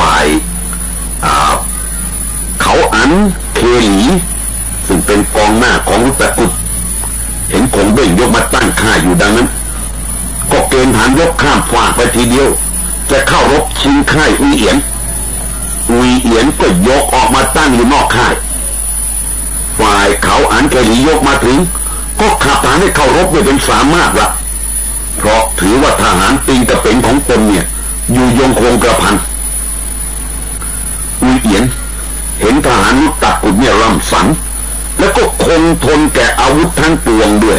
ฝ่ายเขาอันเคหลีซึ่งเป็นกองหน้าของรุตกุฎเห็นคงเบ่งยกมาตั้งค่าอยู่ดังนั้น ก็เกณฑ์ฐานยกข้ามฝากไปทีเดียว จะเข้ารบชิงค่ายอุยเอียนอุยเอียนก็ยกออกมาตั้งอยู่นอกค่าย ฝ่ายเขาอันเคหลียกมาถึง ก็ขับฐานให้เข้ารบได้เป็นสามารถละเพราะถือว่าทหารติงกระเป็นของตนเนี่ย อยู่ยงคงกระพัน อุยเอียน เห็นทหารตักกุดเนี่ยรำสันแล้วก็คงทนแก่อาวุธทั้งปวงด้วย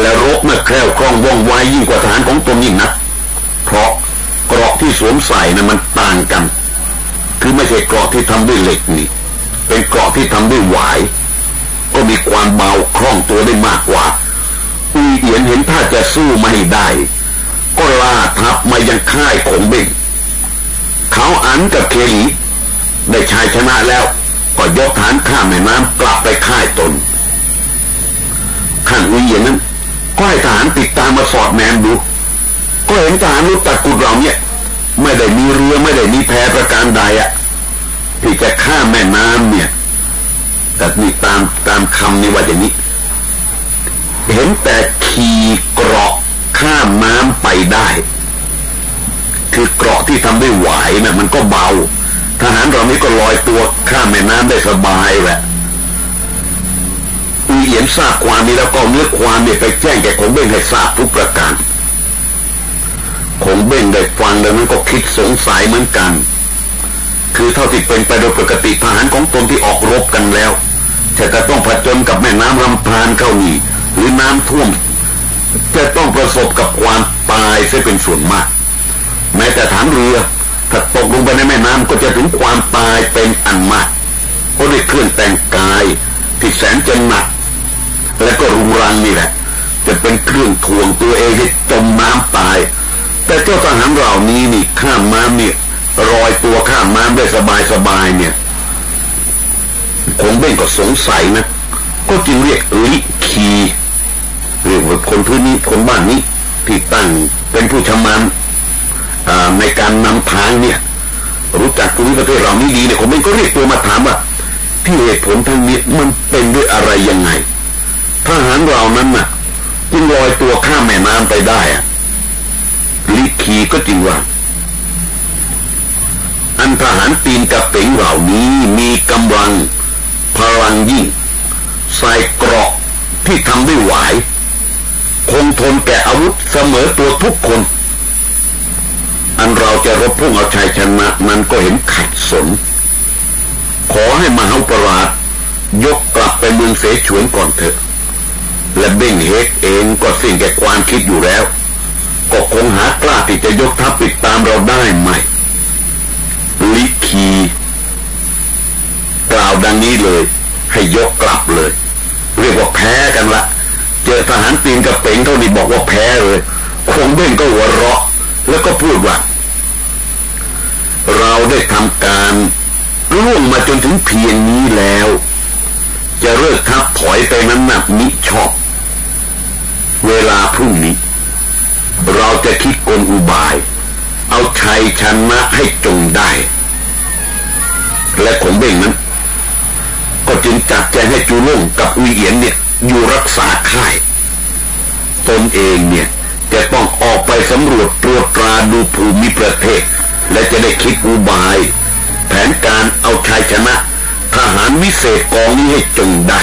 และรบเนี่ยแคล่วคล่องว่องไวยิ่งกว่าทหารของตนยิ่งนัก เพราะเกราะที่สวมใส่นะ่ะมันต่างกัน คือไม่ใช่เกราะที่ทำด้วยเหล็กนี่ เป็นเกราะที่ทำด้วยหวาย ก็มีความเบาคล่องตัวได้มากกว่า อุยเอียนเห็นถ้าจะสู้ไม่ได้ ก็ล่าทับมายังค่ายของเบ่ง เขาอันกับเคลีได้ชายชนะแล้ว ก็ยกฐานข้ามแม่น้ำกลับไปค่ายตนข้างอุเยนนั้นก็ให้ทหารติดตามมาสอดแนมดู ก็เห็นทหารรุตะกุดเราเนี่ย ไม่ได้มีเรือไม่ได้มีแพประการใดอะที่จะข้ามแม่น้ำเนี่ยแต่นี่ตามตามคำนี่ว่าอย่างนี้ เห็นแต่ขี่เกราะข้ามน้ำไปได้ คือเกราะที่ทำด้วยหวายนะ่ะมันก็เบา ทหารเรานี้ก็ลอยตัวข้ามแม่น้ำได้สบายแหละอุเอียนทราบความนี้แล้วก็เนื้อความเนี่ยไปแจ้งแก่คงเบ้งให้ทราบทุกประการคงเบ้งได้ฟังแล้วนั้นก็คิดสงสัยเหมือนกัน คือเท่าที่เป็นไปโดยปกติทหารของตนที่ออกรบกันแล้วจะจะต้องผจญกับแม่น้ำลำพานเข้านี่หรือน้ำท่วมจะต้องประสบกับความตายเสียเป็นส่วนมาก แม้แต่ฐานเรือถ้าตกลงไปในแม่น้ำก็จะถึงความตายเป็นอันมากเพราะด้วยเครื่องแต่งกายที่แสนจะหนัก และก็รุงรังนี่แหละ จะเป็นเครื่องทวงตัวเองให้จมน้ำตาย แต่เจ้าทหารเหล่านี้นี่ข้ามน้ำเนี่ยรอยตัวข้ามน้ำได้สบายสบายเนี่ยคงเบ่งก็สงสัยนะก็จึงเรียกลิคีเรียกว่าคนพื้นนี้คนบ้านนี้ที่ตั้งเป็นผู้ชำนาญ ในการนำทางเนี่ย รู้จักภูมิประเทศเรานี้ดีเนี่ยผมเองก็เรียกตัวมาถามว่าที่เหตุผลทั้งนี้มันเป็นด้วยอะไรยังไงทหารเรานั้นน่ะจึงลอยตัวข้ามแม่น้ำไปได้อะลิคีก็จริงว่า อันทหารปีนกระเป๋งเหล่านี้มีกำลังพลังยิ่งใส่เกราะที่ทำด้วยหวาย คงทนแก่อาวุธเสมอตัวทุกคน อันเราจะรบพุ่งเอาชัยชนะมันก็เห็นขัดสน ขอให้มหาปราชยกกลับไปเมืองเสฉวนก่อนเถอะ และเบ่งเฮกเองก็สิ่งแก่ความคิดอยู่แล้ว ก็คงหากล้าที่จะยกทัพติดตามเราได้ไหม ลิคีกล่าวดังนี้เลย ให้ยกกลับเลย เรียกว่าแพ้กันละ เจอทหารตีนกับเป่งเท่านี้บอกว่าแพ้เลย คงเบ้งก็หัวเราะ แล้วก็พูดว่า เราได้ทำการล่วงมาจนถึงเพียงนี้แล้ว จะเลิกทับถอยไปนั้นนักมิชอบ เวลาพรุ่งนี้ เราจะคิดกลอุบาย เอาชัยชนะให้จงได้ และขงเบ่งนั้น ก็จึงจัดแจงให้จูล่งกับอุเอียนเนี่ย อยู่รักษาค่าย ตนเองเนี่ย จะต้องออกไปสำรวจตรวจตราดูภูมิประเทศ และจะได้คิดอุบาย แผนการเอาชัยชนะ ทหารวิเศษกองนี้ให้จงได้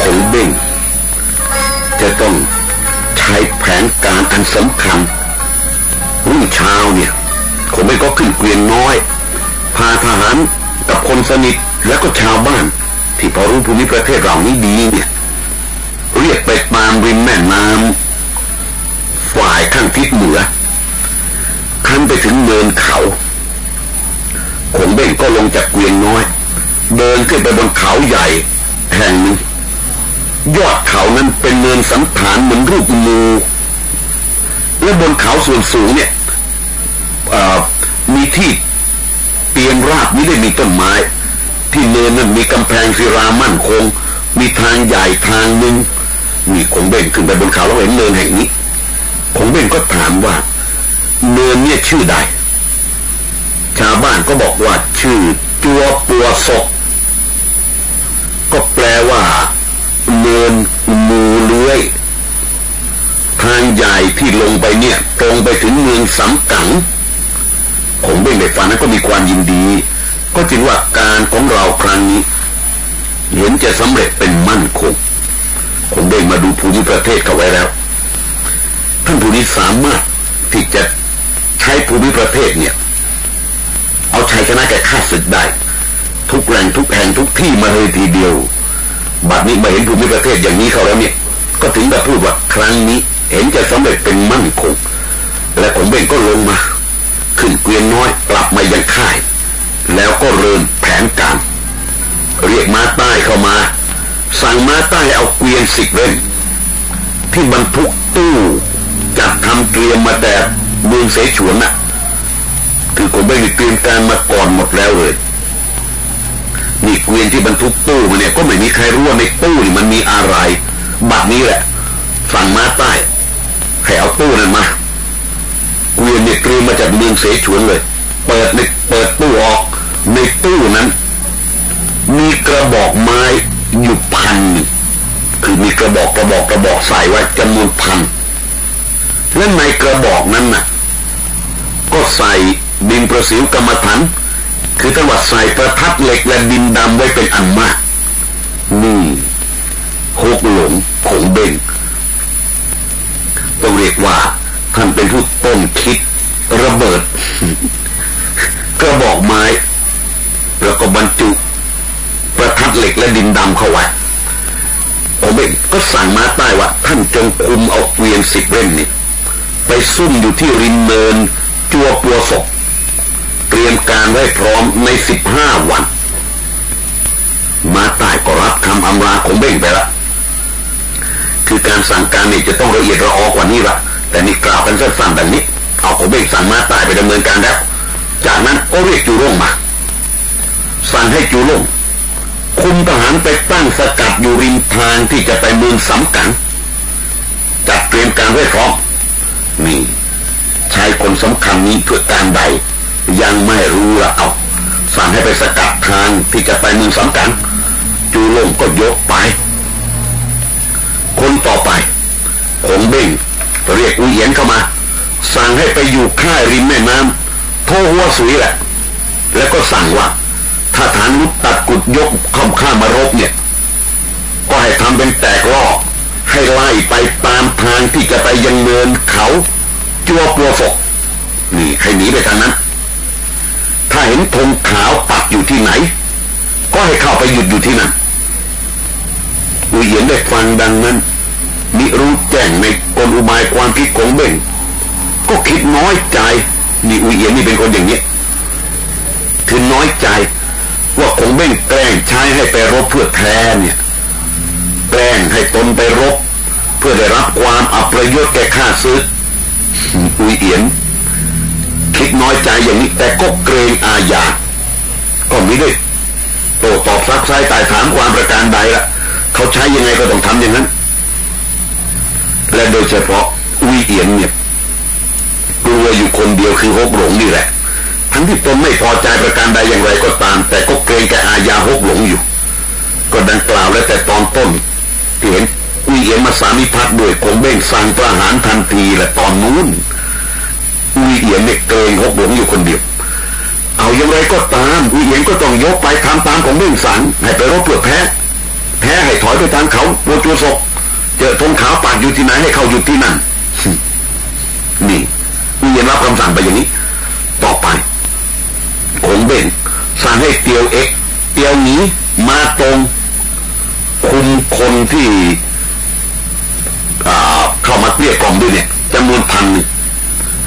ผงเบ่งจะต้องใช้แผนการอันสำคัญรุ่งเช้าเนี่ยคงไม่ก็ขึ้นเกวียนน้อย พาทหารกับคนสนิท แล้วก็ชาวบ้าน ที่พอรู้ภูมิประเทศเรานี้ดีเนี่ย เรียกไปตามริมแม่น้ำฝ่ายข้างทิศเหนือขั้นไปถึงเนินเขาขงเบ่งก็ลงจากเกวียนน้อย เดินขึ้นไปบนเขาใหญ่แห่งหนึ่งยอดเขานั้นเป็นเนินสันฐานเหมือนรูปงูและบนเขาส่วนสูงเนี่ยมีที่เตียนราบไม่ได้มีต้นไม้ ที่เนินนั้นมีกำแพงศิรามั่นคง มีทางใหญ่ทางหนึ่งมีคงเบ่งขึ้นไปบนเขาแล้วเห็นเนินแห่งนี้คงเบ่งก็ถามว่า เนินเนี่ยชื่อใด ชาวบ้านก็บอกว่าชื่อจัวปัวศกก็แปลว่า เนินมูเลื้อยทางใหญ่ที่ลงไปเนี่ย ตรงไปถึงเมืองสำกังคงเบ่งในฝันนั้นก็มีความยินดี ก็จึงว่าการของเราครั้งนี้ เห็นจะสำเร็จเป็นมั่นคงคงเบ่งมาดูภูมิประเทศเขาไว้แล้วท่านผู้นี้สามารถที่จะใช้ภูมิประเทศเนี่ย เอาชัยชนะแก่ข้าศึกได้ ทุกแหล่งทุกแห่งทุกที่มาเลยทีเดียว บัดนี้มาเห็นภูมิประเทศอย่างนี้เขาแล้วเนี่ย ก็ถึงแบบพูดว่าครั้งนี้ เห็นจะสำเร็จเป็นมั่นคงและผมเบงก็ลงมา ขึ้นเกวียนน้อยกลับมายังค่าย แล้วก็เริ่มแผนการ เรียกม้าใต้เข้ามา สั่งม้าใต้เอาเกวียนสิบเล่นที่บรรทุกตู้จัดทำเตรียมมาแต่เมืองเสฉวนน่ะ คือผมไม่ได้เตรียมการมาก่อนหมดแล้วเลยนี่เกวียนที่บรรทุกตู้มาเนี่ยก็ไม่มีใครรู้ว่าในตู้นี่มันมีอะไร บัดนี้แหละฝั่งมาใต้ให้เอาตู้นั้นมาเกวียนเนี่ยเตรียมมาจากเมืองเสฉวนเลย เปิดในเปิดตู้ออก ในตู้นั้น มีกระบอกไม้อยู่พันคือมีกระบอกกระบอกกระบอกใส่ไว้จำนวนพันและในกระบอกนั้นน่ะ ก็ใส่ดินประสิวกรรมฐานคือจังหวัดใส่ประทัดเหล็กและดินดำไว้เป็นอันมากนี่หกหลงผงเบงต้องเรียกว่าท่านเป็นผู้ต้นคิดระเบิดกระบอกไม้ แล้วก็บรรจุประทัดเหล็กและดินดำเข้าไว้ผมเองก็สั่งมาใต้ว่า ท่านจงคุมเอาเกวียนสิบเล่นนี่ไปซุ่มอยู่ที่ริมเนินจัวปัวศกเตรียมการไว้พร้อมในสิบห้าวัน มาใต้ก็รับคำอำลาของเบ่งไปละคือการสั่งการนี่จะต้องละเอียดระออกว่านี้ละแต่นี่กล่าวกันสั้นๆแบบนี้ เอาของเบ่งสั่งมาใต้ไปดำเนินการแล้ว จากนั้นก็เรียกจูร่งมา สั่งให้จูร่งคุมทหารไปตั้งสกัดอยู่ริมทางที่จะไปเมืองสำกังจัดเตรียมการไว้พร้อมนี่ชายคนสำคัญนี้เพื่อการใด ยังไม่รู้ละเอาสั่งให้ไปสกัดทางที่จะไปเมืองสำคัญจูลงก็ยกไป คนต่อไปคงเบ้งเรียกอุเอียนเข้ามา สั่งให้ไปอยู่ค่ายริมแม่น้ำโทหัวสุยแหละ แล้วก็สั่งว่า ถ้าฐานลุกตัดกุดยกคำข้ามารบเนี่ย ก็ให้ทำเป็นแตกล่อให้ไล่ไปตามทางที่จะไปยังเนินเขาจัวปัวฝกนี่ให้หนีไปทางนั้น ถ้าเห็นธงขาวปักอยู่ที่ไหน ก็ให้เข้าไปหยุดอยู่ที่นั่นอุเหียนได้ฟังดังนั้นมิรู้แจ้งในกลอุบายความคิดของเบ่ง ก็คิดน้อยใจนี่อุเหียนนี่เป็นคนอย่างนี้คือน้อยใจ ว่าคงเบ่งแกล้งใช้ให้ไปรบเพื่อแทนเนี่ย แกล้งให้ตนไปรบ เพื่อได้รับความอัปประโยชน์แก่ข้าศึกอุยเอียนคิดน้อยใจอย่างนี้ แต่ก็เกรงอาญาก็ไม่ได้โตตอบซักไซตายถามความประการใดละเขาใช้ยังไงก็ต้องทำอย่างนั้น และโดยเฉพาะอุยเอียนเนี่ยกลัวอยู่คนเดียวคือฮกหลงนี่แหละ ที่ตนไม่พอใจประการใดอย่างไรก็ตาม แต่ก็เกรงแก่อาญาฮกหลงอยู่ ก็ดังกล่าวแล้วแต่ตอนต้นที่เห็นอุเอียนมาสามิพักด้วยคงเบ่งสั่งประหารทันทีและตอนนู้นอุยเอียนเนี่ยเกรงฮกหลงอยู่คนเดียว เอาอย่างไรก็ตามอุยเอียนก็ต้องยกไปทำตามของเบ่งสั่งให้ไปรบเพื่อแพ้แพ้ให้ถอยไปทางเขาโวจูศกเจอธงขาวปากอยู่ที่ไหนให้เขาอยู่ที่นั่นนี่อุยเอียนรับคำสั่งไปอย่างนี้ ต่อไป คงเบ่งสั่งให้เตียวเอ็กเตียวหนีมาตรง คุมคนที่เข้ามาเกลี้ยกล่อมด้วยเนี่ยจำนวนพัน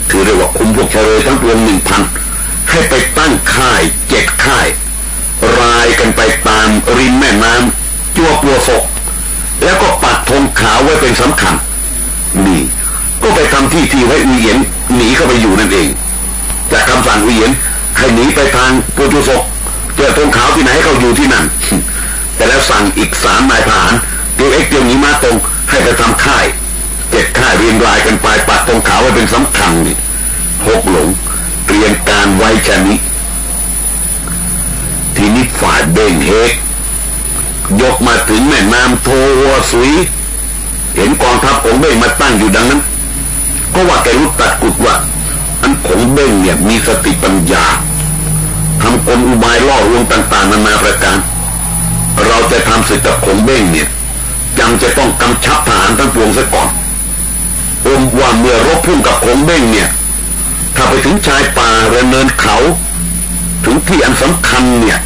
ถือเรียกว่าคุมพวกชเลยทั้งตัวหนึ่งพันให้ไปตั้งค่ายเจ็ดค่าย รายกันไปตามริมแม่น้ำจั่วปัวศกแล้วก็ปักธงขาวไว้เป็นสำคัญนี่ก็ไปทำที่ที่ไว้อุเยียนหนีเข้าไปอยู่นั่นเอง จากคำสั่งอุเยียน ให้หนีไปทางปัวจุศกเจอธงขาวที่ไหนเขาอยู่ที่นั่น แต่แล้วสั่งอีกสามนายทหารเตียวเอ็กเตียวหนีมาตรงให้ไปทำค่ายเจ็ดค่ายเรียงรายกันไปปัดตรงขาวไว้เป็นสำคัญนี่หกหลงเรียนการไว้ชนิทีนี้ฝ่ายเบ่งเฮกยกมาถึงแม่น้ำโทวสุย เห็นกองทัพของเบ่งมาตั้งอยู่ดังนั้น ก็ว่าแกรู้ตัดกุดว่าันขงเบ่งเนี่ยมีสติปัญญาทำกลอุบายล่อลวงต่างๆนานาประการ เราจะทำศึกกับขงเบ้งเนี่ยจำจะต้องกำชับทหารทั้งปวงซะก่อนอมว่าเมื่อรบพุ่งกับขงเบ้งเนี่ย ถ้าไปถึงชายป่าเรือเนินเขา ถึงที่อันสำคัญเนี่ย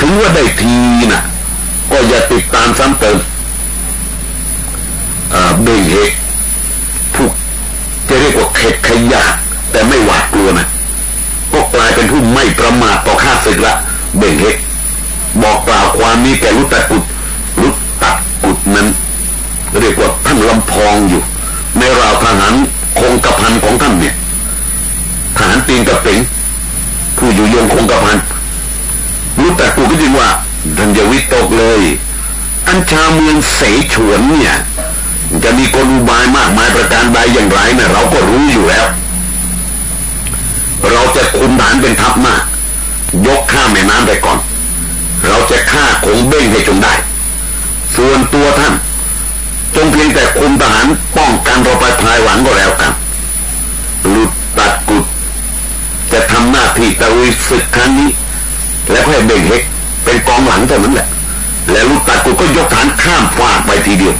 ถึงว่าได้ทีน่ะ ก็อย่าติดตามซ้ำเติมเบ่งเฮกผู้จะเรียกว่าเข็ดขยะ แต่ไม่หวาดกลัวนะก็กลายเป็นผู้ไม่ประมาทต่อข้าศึกละเบ่งเฮกบอกกล่าวความนี้แก่รุตตะกุดรุตตะกุดนั้นเรียกว่าท่านลำพองอยู่ ในราวทหารคงกระพันของท่านเนี่ยทหารตีนกระเป๋งผู้อยู่ยงคงกระพันรุตตะกุดก็จึงว่าท่านอย่าวิตกเลย อันชาเมืองเสฉวนเนี่ยจะมีกลอุบายมากมายประการใดอย่างไรเนะ่ยเราก็รู้อยู่แล้ว เราจะคุมฐานเป็นทัพมาก ยกข้ามแม่น้ำไปก่อน เราจะฆ่าคงเบ้งให้จนได้ ส่วนตัวท่าน จงเพียงแต่คุมทหารป้องกันเราไปภายหลังก็แล้วกันหลุดตัดกุด จะทำหน้าที่ตะลุยศึกครั้งนี้ และให้เบ่งเฮกเป็นกองหลังเท่านั้นแหละ และลุดตัดกุดก็ยกฐานข้ามฟากไปทีเดียว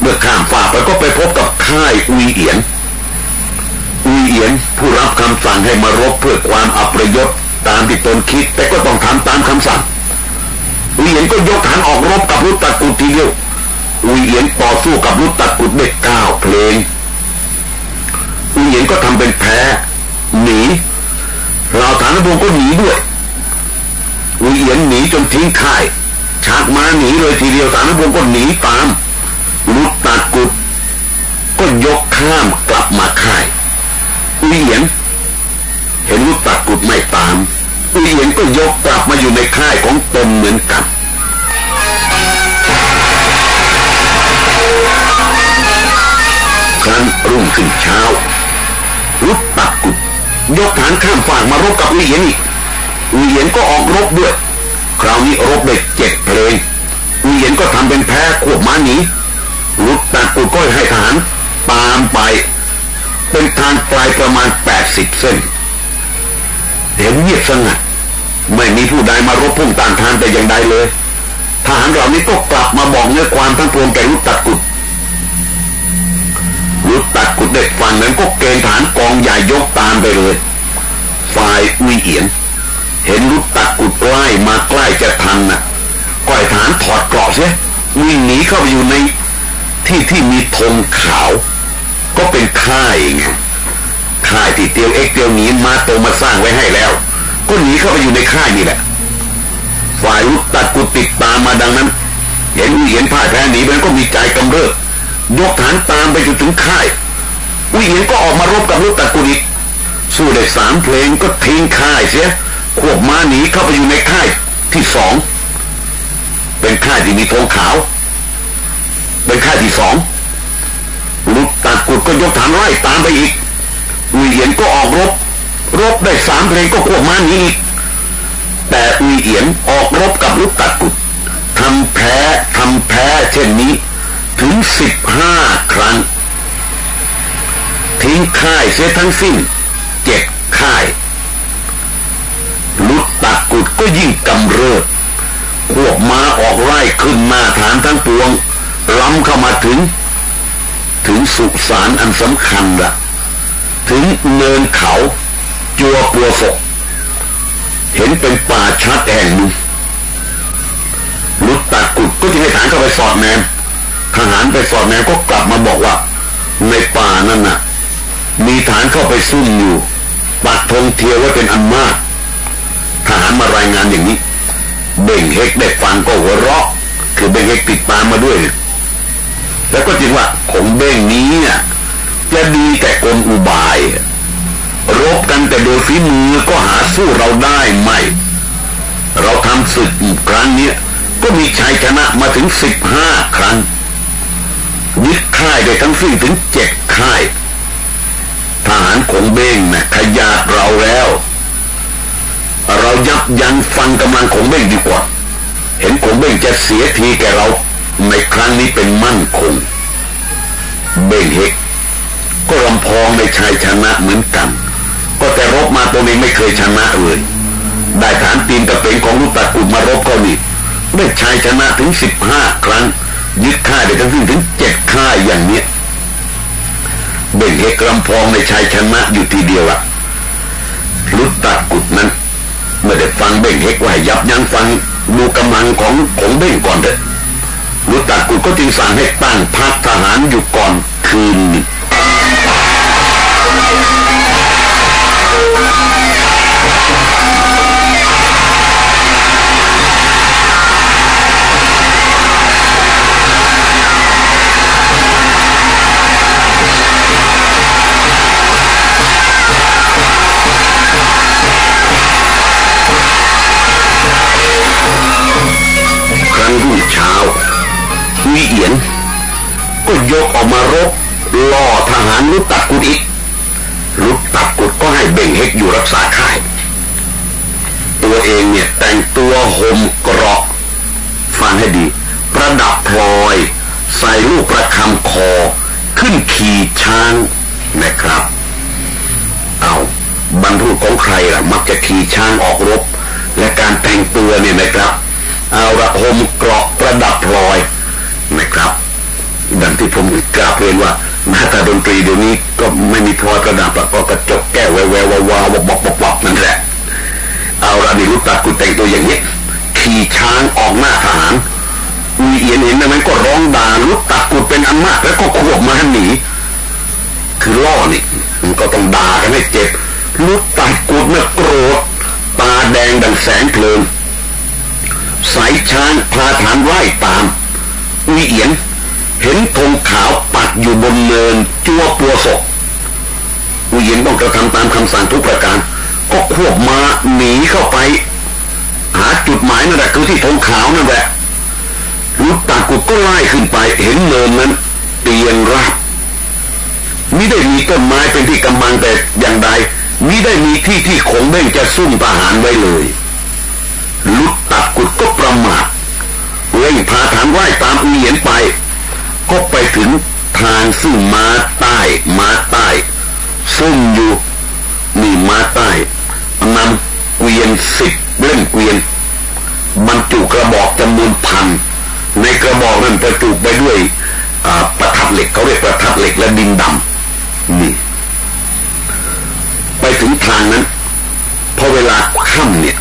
เมื่อข้ามฟากไปก็ไปพบกับค่ายอุยเอียน อุยเอียนผู้รับคำสั่งให้มารบเพื่อความอัปยศตามที่ตนคิด แต่ก็ต้องทำตามคำสั่งอุยเอียนก็ยกฐานออกรบกับรุตตะกุดทีเดียวอุยเอียนต่อสู้กับรุตตะกุดได้เก้าวเพลงอุยเอียนก็ทำเป็นแพ้หนีเราฐานพงก็หนีด้วยอุยเอียนหนีจนทิ้งค่ายชักมาหนีเลยทีเดียวฐานพงก็หนีตามรุตตะกุดก็ยกข้ามกลับมาค่าย อุยเอียนเห็นรุตตะกุดไม่ตาม อุยเอียนก็ยกกลับมาอยู่ในค่ายของตนเหมือนกันครั้นรุ่งขึ้นเช้ารุตตะกุดยกฐานข้ามฝั่งมารบกับอุยเอียนอีกอุยเอียนก็ออกรบด้วย คราวนี้รบได้เจ็ดเพลงอุยเอียนก็ทำเป็นแพ้ขวบม้าหนีรุตตะกุดก็ให้ทหารตามไป เป็นทางไกลประมาณแปดสิบเส้นเห็นเงียบสงัดไม่มีผู้ใดมารบพุ่งต้านทานแต่อย่างใดเลยทหารเหล่านี้ก็กลับมาบอกเนื้อความทั้งปวงแก่รุตตะกุดรุตตะกุดเด็กฝั่งนั้นก็เกณฑ์ฐานกองใหญ่ยกตามไปเลย ฝ่ายอุยเอียน เห็นรุตตะกุดใกล้มาใกล้จะทันน่ะก็ให้ฐานถอดเกราะเสียวิ่งหนีเข้าไปอยู่ในที่ที่มีธงขาว ก็เป็นค่ายไงค่ายที่เตียวเอ็กเตียวหนีมาโตมาสร้างไว้ให้แล้ว ก็หนีเข้าไปอยู่ในค่ายนี่แหละ ฝ่ายลุกตัดกุติดตามมาดังนั้น เห็นเห็นพ่ายแพ้หนีมันก็มีใจกำเริบยกฐานตามไปจนถึงค่ายวิเห็นก็ออกมารบกับลุกตัดกุอีกสู้ได้สามเพลงก็ทิ้งค่ายเสียควบม้าหนีเข้าไปอยู่ในค่ายที่สองเป็นค่ายที่มีธงขาว เป็นค่ายที่สอง ลุกตัดกุดก็ยกฐานไล่ตามไปอีกอุยเอียนก็ออกรบ รบได้สามเพลงก็ควบม้าหนีอีก แต่อุยเอียนออกรบกับลูกตัดกุดทำแพ้ทำแพ้เช่นนี้ ถึงสิบห้าครั้ง ทิ้งค่ายเสียทั้งสิ้นเจ็ดค่าย ลุดตัดกุดก็ยิ่งกำเริบพวกม้าออกไล่ขึ้นมาฐานทั้งปวงล้ำเข้ามาถึง ถึงสุสานอันสำคัญละถึงเนินเขาจัวปัวศกเห็นเป็นป่าชัดแห่งหนึ่งลุดตัดกุดก็จึงให้ฐานเข้าไปสอดแนมทหารไปสอดแนมก็กลับมาบอกว่า ในป่านั่นน่ะ มีฐานเข้าไปซุ่มอยู่ปักธงเทียวไว้เป็นอันมากทหารมารายงานอย่างนี้ เบ่งเฮกได้ฟังก็หัวเราะ คือเบ่งเฮกติดตามมาด้วย แล้วก็จริงว่าของเบ่งนี้เนี่ยจะดีแต่กลอุบาย รบกันแต่โดยฝีมือก็หาสู้เราได้ไม่ เราทำศึกอีกครั้งเนี้ยก็มีชัยชนะมาถึงสิบห้าครั้งยึดค่ายได้ทั้งสิ้นถึงเจ็ดค่ายทหารขงเบ้งนะขยาดเราแล้ว เรายับยั้งฟังกำลังของเบ้งดีกว่า เห็นของเบ้งจะเสียทีแกเรา ในครั้งนี้เป็นมั่นคง เบงเฮกก็รำพองในชายชนะเหมือนกัน ก็แต่รบมาตัวนี้ไม่เคยชนะเลยได้ฐานตีนกระเป็นของลูกตากุมารบก็นี่ได้ชายชนะถึงสิบห้าครั้ง ยึดค่ายได้ทั้งสิ้นถึงเจ็ดค่ายอย่างเนี้ยเบ่งเอกลำพองในชายชนะอยู่ทีเดียวอะลุตตากุดนั้นเมื่อได้ฟังเบ่งเฮกว่ายับยั้งฟังดูกำลังของของเบ่งก่อนเถอะ รุตตากุก็จึงสั่งให้ตั้งพักทหารอยู่ก่อนคืนนึง รบล่อทหารลุตตัดกุดอีกลุตตัดกุดก็ให้เบ่งเฮกอยู่รักษาค่าย ตัวเองเนี่ยแต่งตัวห่มเกราะฟังให้ดี ประดับพลอย ใส่ลูกประคำคอ ขึ้นขี่ช้างนะครับ เอาบรรทุกของใครล่ะ มักจะขี่ช้างออกรบ และการแต่งตัวเนี่ยนะครับ เอาระหมเกราะประดับพลอยนะครับ ดังที่ผมกราบเรียนว่าหน้าตาดนตรีเดี๋ยวนี้ก็ไม่มีพอยประดับแล้วก็กระจกแก้วแววแวววาวบบบบบนั่นแหละ เอาละนี่ลูกตากุแต่งตัวอย่างนี้ขี่ช้างออกหน้าทหารมีเอียนเห็นนั้นก็ร้องด่าลูกตากุเป็นอันมาก แล้วก็ขวบมาหนีคือล่อนี่มันก็ต้องด่ากันให้เจ็บลูกตากุเนี่ยโกรธตาแดงดังแสงเพลิงสายช้างพาฐานไล่ตามวิเอียน เห็นธงขาวปักอยู่บนเนินจั่วปัวศกวิเอียนต้องกระทำตามคำสั่งทุกประการ ก็ควบมาหนีเข้าไป หาจุดหมายนั่นแหละคือที่ธงขาวนั่นแหละลูกตากุดก็ไล่ขึ้นไปเห็นเนินนั้นเตียงราบมิได้มีต้นไม้เป็นที่กำบังแต่อย่างใดมิได้มีที่ที่คงเบ่งจะซุ่มทหารไว้เลยลุกตัดกุดก็ประมาทเร่งพาฐานไหวตามอุเยียนไป ก็ไปถึงทางซึ่งมาใต้มาใต้ซุ่มอยู่นี่มาใต้นำเกวียนสิบเล่มเกวียนบรรจุกระบอกจำนวนพันในกระบอกนั้นประจุไปด้วยประทัดเหล็กเขาเรียกประทัดเหล็กและดินดำนี่ ไปถึงทางนั้นพอเวลาค่ำเนี่ย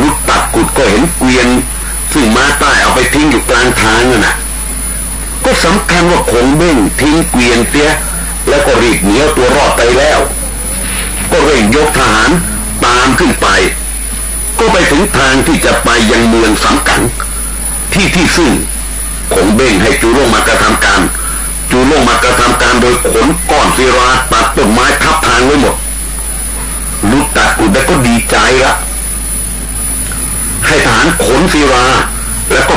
ลุกตัดกุดก็เห็นเกวียนซึ่งมาใต้เอาไปทิ้งอยู่กลางทางนั่นน่ะ ก็สำคัญว่าคงเบ้งทิ้งเกวียนเตี้ยแล้วก็รีบหนีเอตัวรอดไปแล้ว ก็เร่งยกทหารตามขึ้นไป ก็ไปถึงทางที่จะไปยังเมืองสำกังที่ที่ซึ่งคงเบ้งให้จูโลงมากระทำการ จูโลงมากระทำการโดยขนก้อนศิราตัดต้นไม้ทับทางไว้หมดลุกตัดกุดแล้วก็ดีใจละให้ทหารขนศิราแล้วก็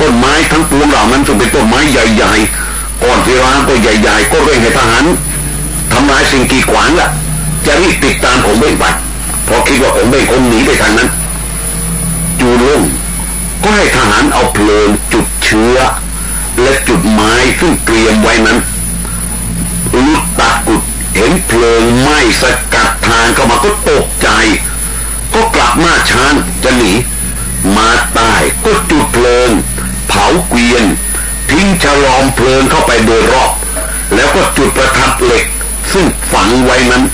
ต้นไม้ทั้งปวงเหล่านั้นจงเป็นต้นไม้ใหญ่ๆก้อนศิราก็ใหญ่ ๆ ก็เร่งให้ทหารทำลายสิ่งกีดขวางละจะรีบติดตามของเบ้งไปเพราะคิดว่าของเบ้งคงหนีไปทางนั้น จูล่งก็ให้ทหารเอาเพลิงจุดเชื้อ และจุดไม้ซึ่งเตรียมไว้นั้นลุกตากุดเห็นเพลิงไหม้สกัดทางเข้ามาก็ตกใจ ก็กลับมาช้างจะหนีมาตายก็จุดเพลิง เผาเกวียน ทิ้งฉลอมเพลิงเข้าไปโดยรอบ แล้วก็จุดประทัดเหล็ก ซึ่งฝังไว้นั้น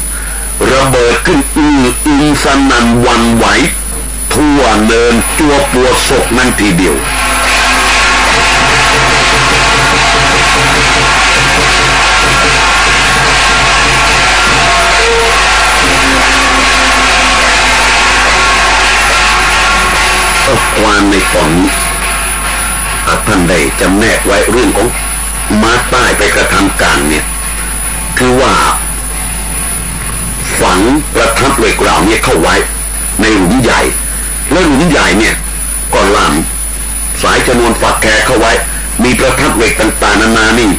ระเบิดขึ้นอืออึงสนันวันไหว ทั่วเนินจัวปัวศกนั่นทีเดียวความในตอนนี้ ท่านได้จำแนกไว้เรื่องของมาใต้ไปกระทำการเนี่ย คือว่า ฝังประทับเหล็กเหล่านี้เข้าไว้ ในหลุมใหญ่ และหลุมใหญ่เนี่ยก็ล่ามสายชนวนฝักแกเข้าไว้ มีประทัดเหล็กต่างๆนานานี่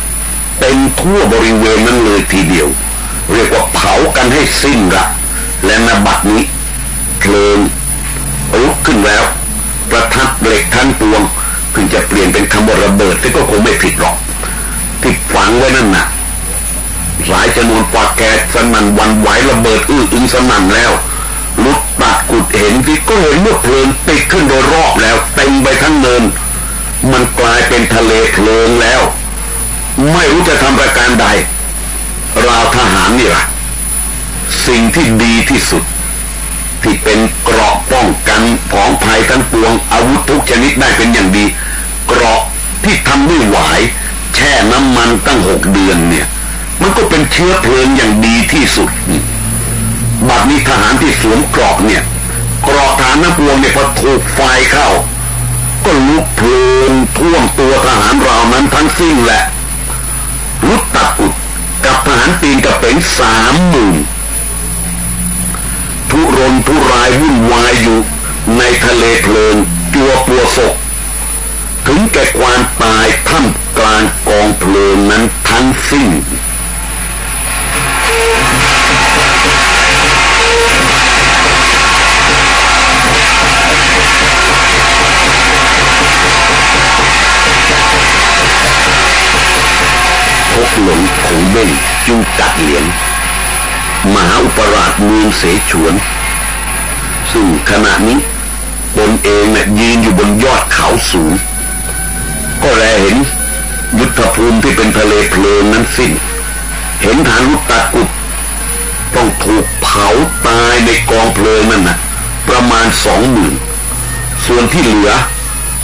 เต็มทั่วบริเวณนั้นเลยทีเดียว เรียกว่าเผากันให้สิ้นละและนบัดนี้เพลิงลุกขึ้นแล้ว ประทัดเหล็กทั้งปวง เพิ่งจะเปลี่ยนเป็นคำว่าระเบิดที่ก็คงไม่ผิดหรอกที่ฝังไว้นั่นน่ะหลายจำนวนกว่าแกสนั่นวันไหวระเบิดอื้ออึงสนั่นแล้วลุกตัดกุดเห็นที่ก็เห็นเมื่อเพลิงติดขึ้นโดยรอบแล้วเต็มไปทั้งเนิน มันกลายเป็นทะเลเพลิงแล้ว ไม่รู้จะทำประการใด ราวทหารนี่ล่ะ สิ่งที่ดีที่สุด ที่เป็นเกราะป้องกันผองภัยทั้งปวงอาวุธทุกชนิดได้เป็นอย่างดี เกราะที่ทำด้วยหวาย แช่น้ำมันตั้งหกเดือนเนี่ย มันก็เป็นเชื้อเพลิงอย่างดีที่สุดบัดนี้ทหารที่สวมเกราะเนี่ยเกราะฐานน้ำปวงเนี่ยพอถูกไฟเข้า ก็ลุกเพลิงท่วมตัวทหารเรานั้นทั้งสิ้นแหละรุดตัดอุดกับทหารปีนกับเป็นสามหมื่น ทุรนทุรายวุ่นวายอยู่ ในทะเลเพลิงตัวปัวศก ถึงแก่ความตายท่ามกลางกองเพลิงนั้นทั้งสิ้นพกหลงของเบ้งจูกัดเหรียญ มหาอุปราชเมืองเสฉวน ซึ่งขณะนี้ตนเองเนี่ยยืนอยู่บนยอดเขาสูง ก็แลเห็นยุทธภูมิที่เป็นทะเลเพลิงนั้นสิ้น เห็นฐานรุตตะกุดต้องถูกเผาตายในกองเพลิงนั่นนะประมาณสองหมื่นส่วนที่เหลือ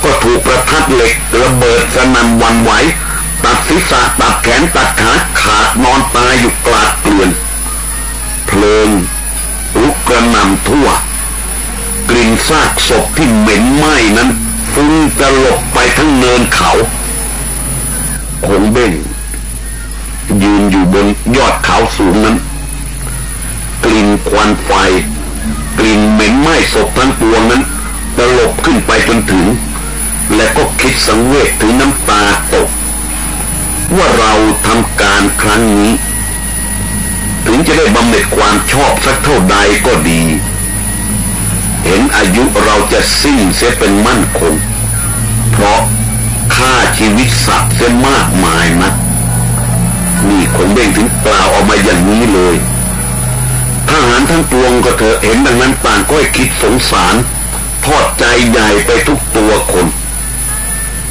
ก็ถูกประทัดเหล็กระเบิดสนั่นวันไหวตัดศีรษะตัดแขนตัดขาขาดนอนตายอยู่กลาดเกลื่อน เพลิงลุกกระนำทั่ว กลิ่นซากศพที่เหม็นไหม้นั้นฟุ้งตลบไปทั้งเนินเขาคงเบ้งยืนอยู่บนยอดเขาสูงนั้น กลิ่นควันไฟ กลิ่นเหม็นไหม้ศพทั้งปวงนั้นตลบขึ้นไปจนถึง และก็คิดสังเวชถึงน้ำตาตก ว่าเราทำการครั้งนี้ ถึงจะได้บำเหน็จความชอบสักเท่าใดก็ดี เห็นอายุเราจะสิ้นเสียเป็นมั่นคง เพราะค่าชีวิตสัตว์เสียมากมายนะนี่คงเบ่งถึงกล่าวออกมาอย่างนี้เลยทหารทั้งปวงก็เถอเห็นดังนั้นต่างก็้คิดสงสารทอดใจใหญ่ไปทุกตัวคน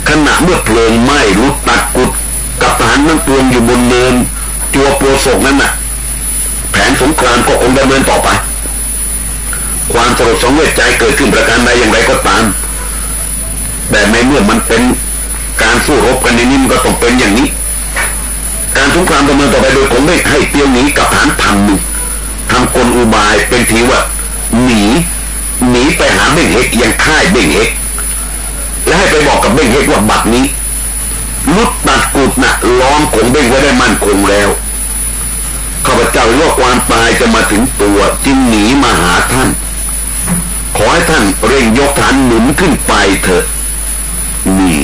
ขณะเมื่อเพลิงไหม้ลุดตัดกุดกับทหารทั้งปวงอยู่บนเนินจัวโปรโศกนั้นน่ะ งครามก็คงดำเนินต่อไป ความสลดสงเวชใจเกิดขึ้นประการใดอย่างไรก็ตาม แต่ในเมื่อมันเป็นการสู้รบกันในนี้มันก็ต้องเป็นอย่างนี้ การสงครามดำเนินต่อไปโดยคงไม่ให้เตียวหนีกับฐานพันหนึ่งทำกลอุบายเป็นทีว่าหนีหนีไปหาเบ่งเฮกยังค่ายเบ่งเฮกและให้ไปบอกกับเบ่งเฮกว่าบัดนี้ลุดตัดกุดนะ่ะล้อมคงเบ่งไว้ได้มั่นคงแล้ว ข้าพเจ้าว่าความตายจะมาถึงตัวจึงหนีมาหาท่าน ขอให้ท่านเร่งยกฐานหนุนขึ้นไปเถอะ นี่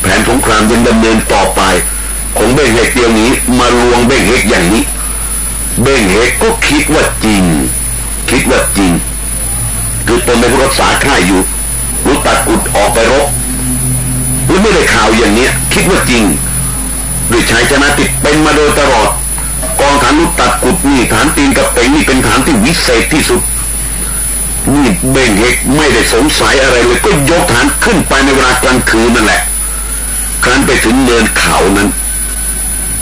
แผนสงครามยังดำเนินต่อไปคงเบ่งเฮกเดียวนี้มาลวงเบ่งเฮกอย่างนี้ เบ่งเฮกก็คิดว่าจริง คิดว่าจริง คือตนเป็นผู้รักษาค่ายอยู่รู้ตัดกุดออกไปรบหรือไม่ได้ข่าวอย่างเนี้ย คิดว่าจริงด้วยชัยชนะติดเป็นมาโดยตลอด กองฐานรุตัดกุดนี่ฐานตีนกับเป่งนี่เป็นฐานที่วิเศษที่สุดนี่เบ่งเฮกไม่ได้สงสัยอะไรเลยก็ยกฐานขึ้นไปในเวลากลางคืนนั่นแหละครั้นไปถึงเนินเขานั้น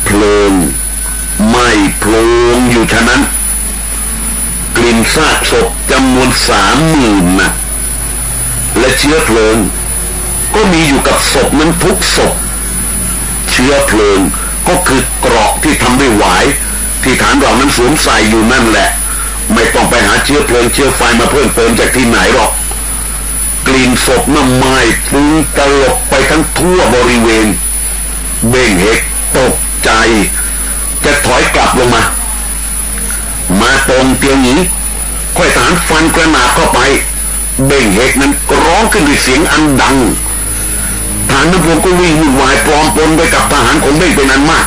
เพลิงไม่โพลงอยู่ฉะนั้น กลิ่นซากศพจำนวนสามหมื่นนะและเชื้อเพลิง ก็มีอยู่กับศพนั้นทุกศพ เชื้อเพลิง ก็คือเกราะที่ทำด้วยหวาย ที่ฐานเรานั้นสวมใส่อยู่นั่นแหละ ไม่ต้องไปหาเชื้อเพลิงเชื้อไฟมาเพิ่มเติมจากที่ไหนหรอก กลิ่นศพน้ำไม้ฟุ้งตลบไปทั้งทั่วบริเวณ เบ่งเฮกตกใจ จะถอยกลับลงมา มาตรงเตียงนี้ค่อยฐานฟันกระนาบเข้าไป เบ่งเฮกนั้นร้องขึ้นด้วยเสียงอันดัง ทหารน้ำพวงก็วิ่งวุ่นวายปลอมปนไปกับทหารของเบ้งเป็นอันมาก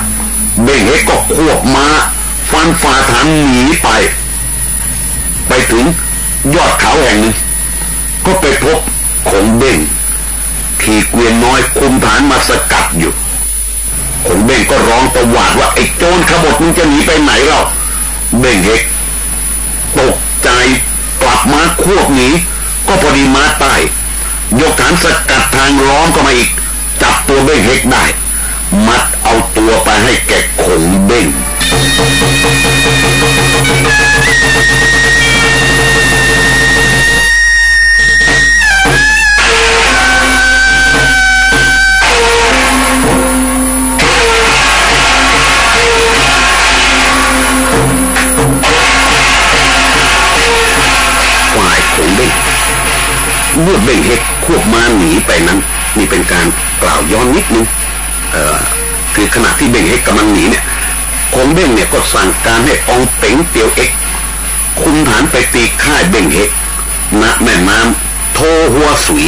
เบ้งเฮกก็ควบมาฟันฝ่าฐานหนีไป ไปถึงยอดเขาแห่งหนึ่งก็ไปพบของเบ้งขี่เกวียนน้อยคุมฐานมาสกัดอยู่ของเบ้งก็ร้องตะหวาดว่าไอ้โจรขบฏมึงจะหนีไปไหนเราเบ้งเฮกตกใจกลับมาควบหนีก็พอดีมาตาย ยกฐานสกัดทางล้อมก็มาอีก จับตัวเบ้งเฮกได้ มัดเอาตัวไปให้แก่ขงเบ้ง เมื่อเบ่งเฮกควบมาหนีไปนั้นนี่เป็นการกล่าวย้อนนิดนึงเอ่อคือขณะที่เบ่งเฮกกำลังหนีเนี่ยคงเบ่งเนี่ยก็สั่งการให้องเป๋งเตียวเอ็กคุมฐานไปตีค่ายเบ่งเฮกณแม่น้ำโทหัวสุย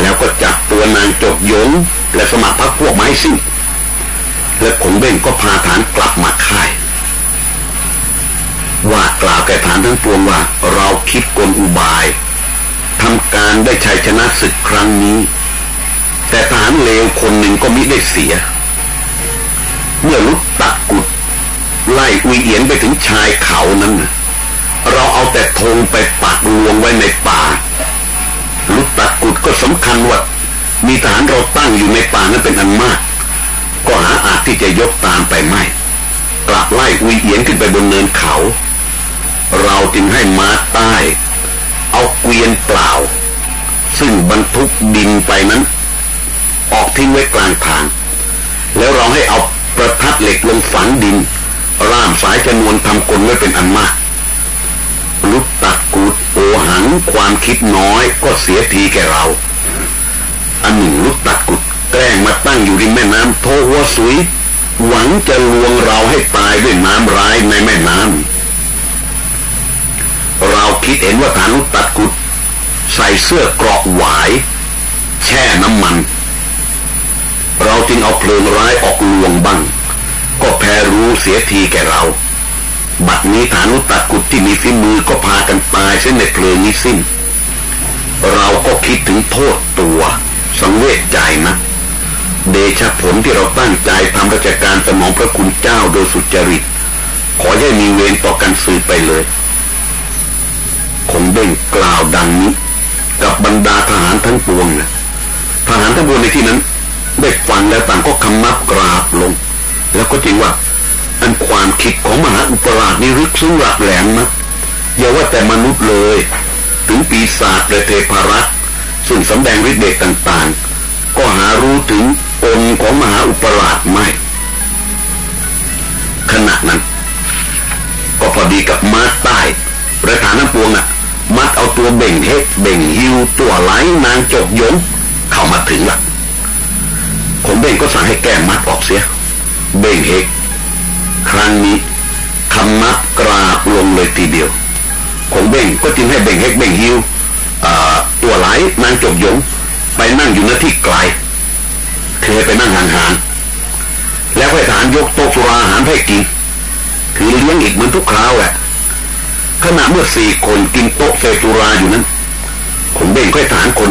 แล้วก็จับตัวนางจดยงและสมัครพรรคพวกไม้สิ้นและขงเบ่งก็พาฐานกลับมาค่ายว่ากล่าวแก่ฐานทั้งปวงว่าเราคิดกลอุบาย ทำการได้ชัยชนะศึกครั้งนี้ แต่ทหารเลวคนหนึ่งก็มิได้เสีย เมื่อลุกตักกุด ไล่อุยเอียนไปถึงชายเขานั้นเราเอาแต่ธงไปปักลวงไว้ในป่า ลุกตักกุดก็สำคัญว่ามีทหารเราตั้งอยู่ในป่านั้นเป็นอันมาก ก็หาอาจที่จะยกตามไปไม่ กลับไล่อุยเอียนขึ้นไปบนเนินเขา เราจึงให้ม้าใต้ เอาเกวียนเปล่า ซึ่งบรรทุกดินไปนั้น ออกทิ้งไว้กลางทาง แล้วเราให้เอาประทัดเหล็กลงฝังดิน ร่ามสายจำนวนทำกลไว้เป็นอันมากลุกตักกูดโอหังความคิดน้อยก็เสียทีแก่เรา อันหนึ่งลุกตักกุดแกล้งมาตั้งอยู่ริมแม่น้ำโทหัวสุย หวังจะลวงเราให้ตายด้วยน้ำร้ายในแม่น้ำ เราคิดเห็นว่าฐานุตัดกุด ใส่เสื้อเกราะหวาย แช่น้ำมัน เราจึงเอาเพลิงร้ายออกลวงบ้าง ก็แพ้รู้เสียทีแก่เรา บัดนี้ฐานุตัดกุดที่มีฝีมือก็พากันตายเส้นในเพลิงนี้สิ้น เราก็คิดถึงโทษตัวสังเวชใจนะเดชผลที่เราตั้งใจทำราชการสมองพระคุณเจ้าโดยสุจริต ขอให้มีเวรต่อกันสืบไปเลย คงเด้งกล่าวดังนี้ กับบรรดาทหารทั้งปวงนะทหารทั้งปวงในที่นั้น ได้ฟังแล้วต่างก็คำนับกราบลง แล้วก็จริงว่า อันความคิดของมหาอุปราชนี่ลึกซึ้งหลักแหลมนะอย่าว่าแต่มนุษย์เลย ถึงปีศาจและเทพรัตซึ่งสำแดงฤทธิ์เดชต่างๆ ก็หารู้ถึงองค์ของมหาอุปราชไม่ขณะนั้น ก็พอดีกับมาใต้ประธานน้ำปวงน่ะ มัดเอาตัวเบ่งเฮกเบ่งฮิวตัวไหลนางจกยงเข้ามาถึงละผมเบ่งก็สั่งให้แก้มัดออกเสีย เบ่งเฮกครั้งนี้คำนับกราบลงเลยทีเดียวผมเบ่งก็จึงให้เบ่งเฮกเบ่งฮิวตัวไหลนางจกยงไปนั่งอยู่หน้าที่ไกลเคยไปนั่งห่างๆแล้วให้ทหารยกโต๊ะสุราอาหารให้กินคือเลี้ยงอีกเหมือนทุกคราวแหละ เมื่อสี่คนกินโต๊ะเฟตุราอยู่นั้นผมเบ่งค่อยฐานคน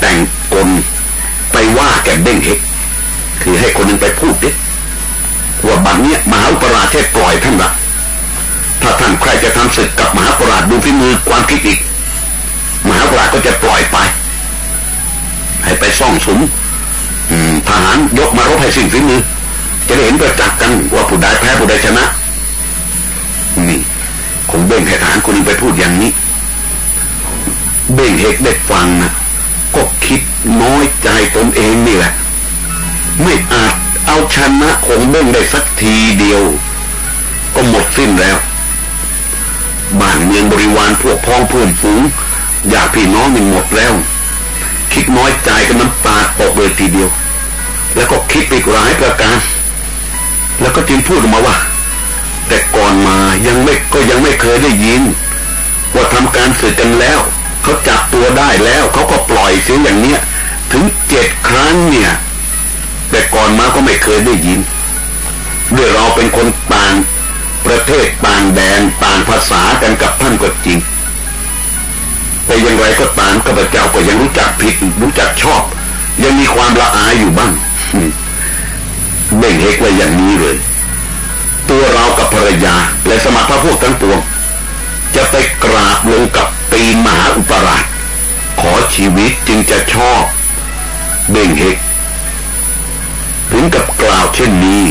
แต่งกลไปว่าแกเบ่งเฮกคือให้คนนึงไปพูดดิว่าบัดเนี้ยมหาอุปราชแค่ปล่อยท่านละถ้าท่านใครจะทำศึกกับมหาปราชดูฝีมือความคิดอีก มหาปราชก็จะปล่อยไป ให้ไปซ่องสมทหารยกมารบให้สิ่งฝีมือจะได้เห็นประจักษ์กันว่าผู้ใดแพ้ผู้ใดชนะ คงเบ่งให้ทหารคนนึงไปพูดอย่างนี้ เบ่งเฮกได้ฟังนะก็คิดน้อยใจตนเองนี่แหละ ไม่อาจเอาชนะคงเบ่งได้สักทีเดียว ก็หมดสิ้นแล้วบ้านเมืองบริวารพวกพ้องเพื่อนฝูงอยากพี่น้องมันหมดแล้ว คิดน้อยใจกันน้ำตาตกเลยทีเดียว แล้วก็คิดไปหลายประการ แล้วก็จึงพูดออกมาว่า แต่ก่อนมายังไม่ก็ยังไม่เคยได้ยิน ว่าทำการสืบกันแล้วเขาจับตัวได้แล้วเขาก็ปล่อยเสียงอย่างเนี้ยถึงเจ็ดครั้งเนี่ย แต่ก่อนมาก็ไม่เคยได้ยินด้วยเราเป็นคนต่างประเทศต่างแดนต่างภาษากันกับท่านก็จริง แต่อย่างไรก็ตามข้าพเจ้าก็ยังรู้จักผิดรู้จักชอบ ยังมีความละอายอยู่บ้างเบ่งเฮกไว้อย่างนี้เลย ตัวเรากับภรรยา และสมัครพระพวกทั้งปวง จะไปกราบลงกับตีนมหาอุปราช ขอชีวิตจึงจะชอบเบ่งเฮกถึงกับกล่าวเช่นนี้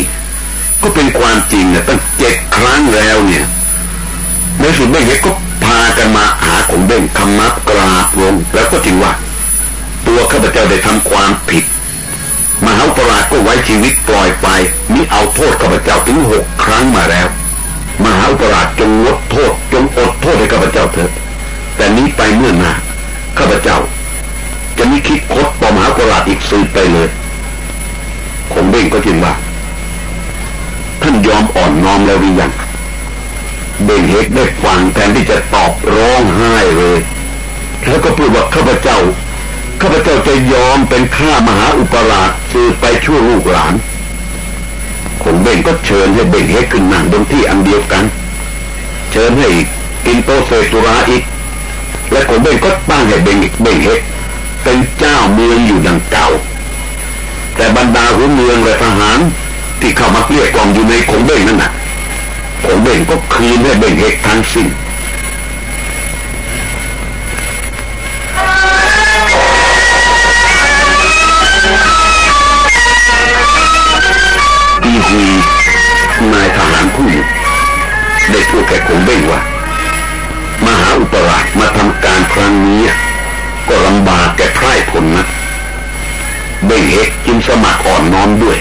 ก็เป็นความจริงนะตั้งเจ็ดครั้งแล้วเนี่ยในสุดเบ่งเฮกก็พากันมาหาของเบ่งคำนับกราบลงแล้วก็จริงว่า ตัวข้าพเจ้าได้ทำความผิด มหาอุปราชก็ไว้ชีวิตปล่อยไปนี่เอาโทษข้าพเจ้าถึงหก จงลดโทษ จงอดโทษให้ข้าพเจ้าเถิดแต่นี้ไปเมื่อนาข้าพเจ้า จะไม่คิดคดต่อมหาปราชอีกสืบไปเลยคงเบ่งก็จริงว่าท่านยอมอ่อนน้อมแล้วหรือยังเบ่งเฮกได้ฟังแทนที่จะตอบร้องไห้เลยแล้วก็พูดว่าข้าพเจ้าข้าพเจ้าจะยอมเป็นข้ามหาอุปราชสืบไปชั่วลูกหลานคงเบ่งก็เชิญให้เบ่งเฮกขึ้นนั่งบนที่อันเดียวกัน เชิญให้กินโตเซตุราอีก และคงเบ่งก็ตั้งให้เบ่งเบ่งเฮกเป็นเจ้าเมืองอยู่ดังเก่า แต่บรรดาหัวเมืองและทหารที่เข้ามาเกลี้ยกล่อมอยู่ในคงเบ่งนั่นน่ะคงเบ่งก็คืนให้เบ่งเฮกทั้งสิ้นมีน ได้พูดแก่คงเบ้งว่ามหาอุปราชมาทำการครั้งนี้ ก็ลำบากแก่ไพร่ผลนะเบ้งเฮกจึงสมัครอ่อนน้อมด้วย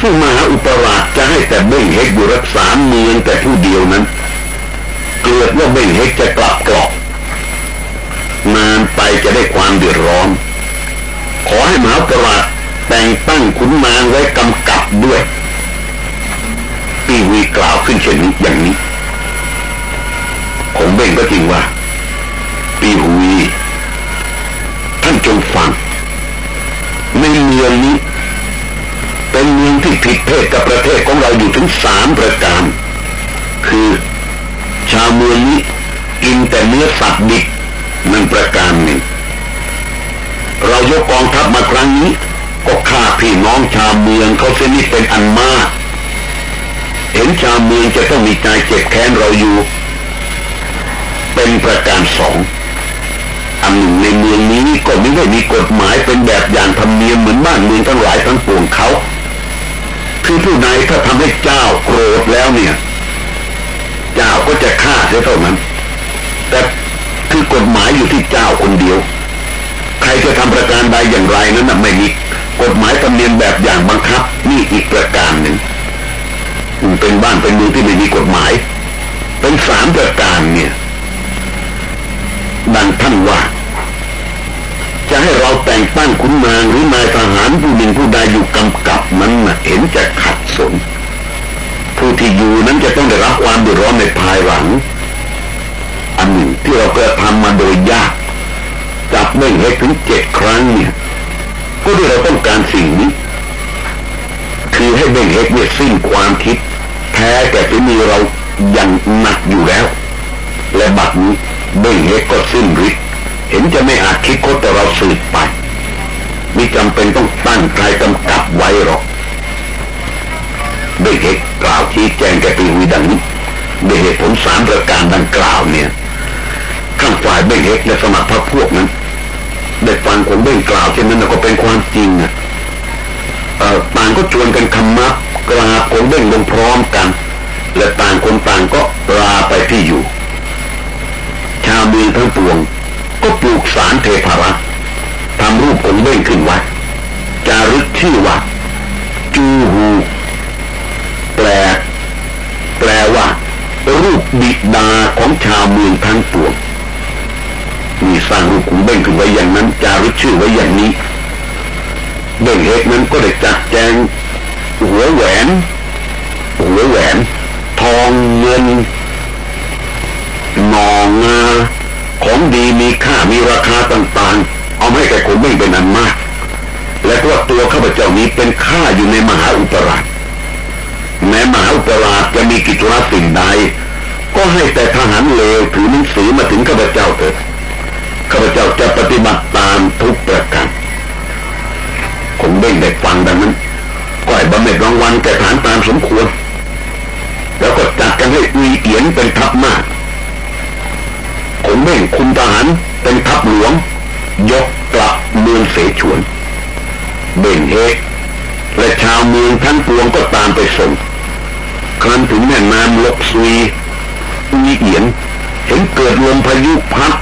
ซึ่งมหาอุปราชจะให้แต่เบ้งเฮกอยู่รักษาเมืองแต่ผู้เดียวนั้น เกิดว่าเบ้งเฮกจะกลับกรอกนานไปจะได้ความเดือดร้อน ขอให้มหาอุปราชแต่งตั้งขุนนางไว้กำกับด้วย ปีวีกล่าวขึ้นเช่นนี้อย่างนี้ผมเบ่งก็จริงว่า ปีหุยท่านจงฟังในเมืองนี้ เป็นเมืองที่ผิดเพศกับประเทศของเราอยู่ถึงสามประการ คือ ชาวเมืองนี้กินแต่เนื้อสัตว์ดิบนั่นประการหนึ่งเรายกกองทัพมาครั้งนี้ก็ฆ่าพี่น้องชาวเมืองเขาเสียนี่เป็นอันมาก เห็นชาวเมืองจะต้องมีใจเจ็บแค้นเราอยู่ เป็นประการสองอันหนึ่งในเมืองนี้ก็ไม่ได้มีกฎหมายเป็นแบบอย่างธรรมเนียมเหมือนบ้านเมืองทั้งหลายทั้งปวงเขา คือผู้ใดถ้าทำให้เจ้าโกรธแล้วเนี่ย เจ้าก็จะฆ่าเท่านั้น แต่คือกฎหมายอยู่ที่เจ้าคนเดียว ใครจะทำประการใดอย่างไรนั้นน่ะไม่มีกฎหมายธรรมเนียมแบบอย่างบังคับนี่อีกประการหนึ่ง เป็นบ้านเป็นเมืองที่ไม่มีกฎหมาย เป็นสามประการเนี่ยดังท่านว่า จะให้เราแต่งตั้งคุณนางหรือนายทหารผู้หนึ่งผู้ใดอยู่กำกับนั้นนะเห็นจะขัดสน ผู้ที่อยู่นั้นจะต้องได้รับความเดือดร้อนในภายหลัง อันหนึ่งที่เราเกิดทำมาโดยยากจับเบ่งให้ถึงเจ็ดครั้งเนี่ยก็ที่เราต้องการสิ่งนี้ คือให้เบ่งเฮกเนี่ยสิ้นความคิด แท้แก่ที่มีเรายังหนักอยู่แล้ว และบัดนี้เบ่งเฮกก็สิ้นฤทธิ์เห็นจะไม่อาจคิดคตแต่เราสืบไปมิจำเป็นต้องตั้งใครกำกับไว้หรอกเบ่งเฮกกล่าวชี้แจงแก่ปีวีดังนี้ด้วยเหตุผลสามประการดังกล่าวเนี่ยข้างฝ่ายเบ่งเฮกและสมัครพรรคพวกนั้นได้ฟังคนเบ่งกล่าวเช่นนั้นก็เป็นความจริงอะต่างก็ชวนกันคำมับ กราบคนเบ่งลงพร้อมกัน และต่างคนต่างก็ลาไปที่อยู่ ชาวเมืองทั้งปวง ก็ปลูกสารเทพารักษ์ทำรูปคนเบ่งขึ้นไว้จารึกชื่อว่าจูฮูแปลแปลว่า รูปบิดาของชาวเมืองทั้งปวงมีสร้างรูปขุนเบ่งขึ้นไว้อย่างนั้นจารึกชื่อไว้อย่างนี้เบ่งเอกนั้นก็ได้จัดแจง หัวแหวนหัวแหวน ทองเงินนองงาของดีมีค่ามีราคาต่างๆ เอาให้แก่คนไม่เป็นอันมาก และว่าตัวข้าพเจ้านี้เป็นข้าอยู่ในมหาอุปราชแม้มหาอุปราชจะมีกิจวัตรสิ่งใด ก็ให้แต่ทหารเลวถือหนังสือมาถึงข้าพเจ้าเถิดข้าพเจ้าจะปฏิบัติตามทุกประการคงเได้ได้ฟังดังนั้น ก็ให้บำเหน็จรางวัลแก่ฐานตามสมควร แล้วก็จัดกันให้อุยเอียนเป็นทัพมากคงเบ่งคุมทหารเป็นทัพหลวง ยกกลับเมืองเสฉวน เบ่งเฮกและชาวเมืองทั้งปวงก็ตามไปส่งครั้นถึงแม่น้ำลกซุยอุยเอียนเห็นเกิดลมพายุพัด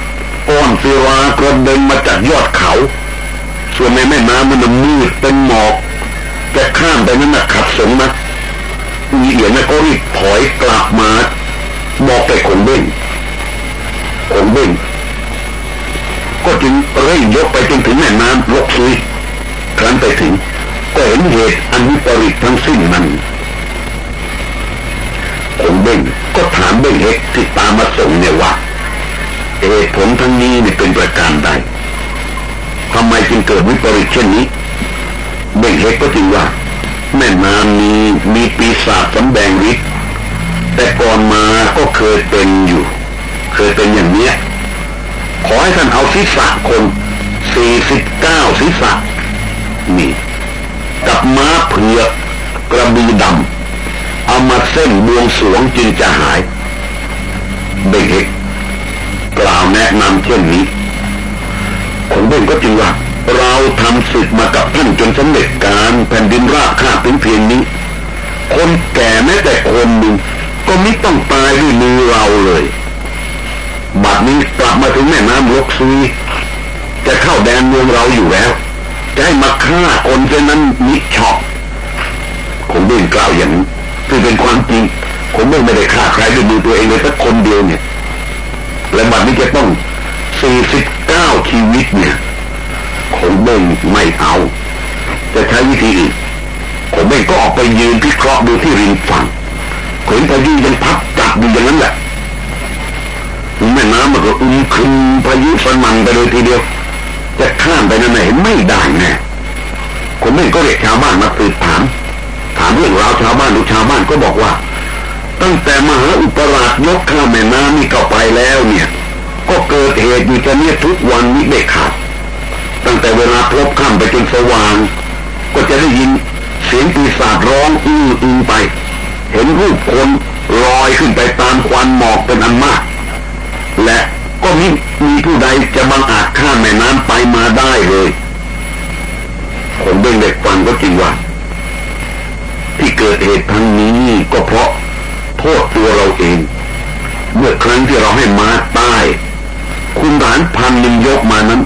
ก้อนศิรากระเด็นมาจากยอดเขา ส่วนในแม่น้ำมันมืดเป็นหมอก จะข้ามไปนั่นนะขัดสงนะอุยเอียนก็รีบถอยกลับมาบอกไปขนเบ้งขนเบ้งก็จึงเร่งยกไปจนถึงแม่น้ำลกซุยครั้นไปถึง ก็เห็นเหตุอันวิปริตทั้งสิ้นนั้นขนเบ้งก็ถามเบ้งเฮกที่ตามมาส่งเนี่ยว่าเหตุผลทั้งนี้เนี่เป็นประการใดทำไมจึงเกิดวิปริตเช่นนี้ เบ้งเฮกก็จึงว่า แม่น้ำนี้มีปีศาจสำแดงฤทธิ์แต่ก่อนมาก็เคยเป็นอยู่ เคยเป็นอย่างเนี้ยขอให้ท่านเอาศีรษะคนสี่สิบเก้าศีรษะนี่กับม้าเผือกกระบีดำเอามาเส้นบวงสวงจึงจะหายเบงเอกกล่าวแนะนำเช่นนี้ของเบงก็จึงว่า เราทำศึกมากับท่านจนสำเร็จการแผ่นดินราบคาบถึงเพียงนี้ คนแก่แม้แต่คนหนึ่งก็ไม่ต้องตายด้วยมือเราเลยบัดนี้กลับมาถึงแม่น้ำลกซีจะเข้าแดนเมืองเราอยู่แล้วจะให้มาฆ่าคนเช่นนั้นมิชอบผมเบ่งกล่าวอย่างนี้คือเป็นความจริงผมไม่ไม่ได้ฆ่าใครด้วยมือตัวเองเลยสักคนเดียวเนี่ยและบัดนี้จะต้องสี่สิบเก้าชีวิตเนี่ย ผมเบ่งไม่เอา จะใช้วิธีอื่นผมเบ่งก็ออกไปยืนพิเคราะห์ดูที่ริมฝั่งเห็นพายุยังพัดจับอยู่อย่างนั้นแหละแม่น้ำมันก็อึมคึมพายุฟันมันไปเลยทีเดียวจะข้ามไปนั่นไหนไม่ได้แน่คนไม่ก็เรียกชาวบ้านมาสืบถาม ถามเรื่องราวชาวบ้านหรือชาวบ้านก็บอกว่า ตั้งแต่มหาอุปราชยกข้ามแม่น้ำนี่เข้าไปแล้วเนี่ย ก็เกิดเหตุอยู่จะเนี่ยทุกวันนี้ไม่ขาด ตั้งแต่เวลาพบข้ามไปจนสว่าง ก็จะได้ยินเสียงปีศาจร้องอื้ออือไป เห็นรูปคนลอยขึ้นไปตามควันหมอกเป็นอันมาก และก็มิมีผู้ใดจะบังอาจข้ามแม่น้ำไปมาได้เลยผมเบ่งเด็กฟังก็จริงว่า ที่เกิดเหตุทั้งนี้ก็เพราะโทษตัวเราเอง เมื่อครั้งที่เราให้มาตายคุณทหารพันนินยกมานั้น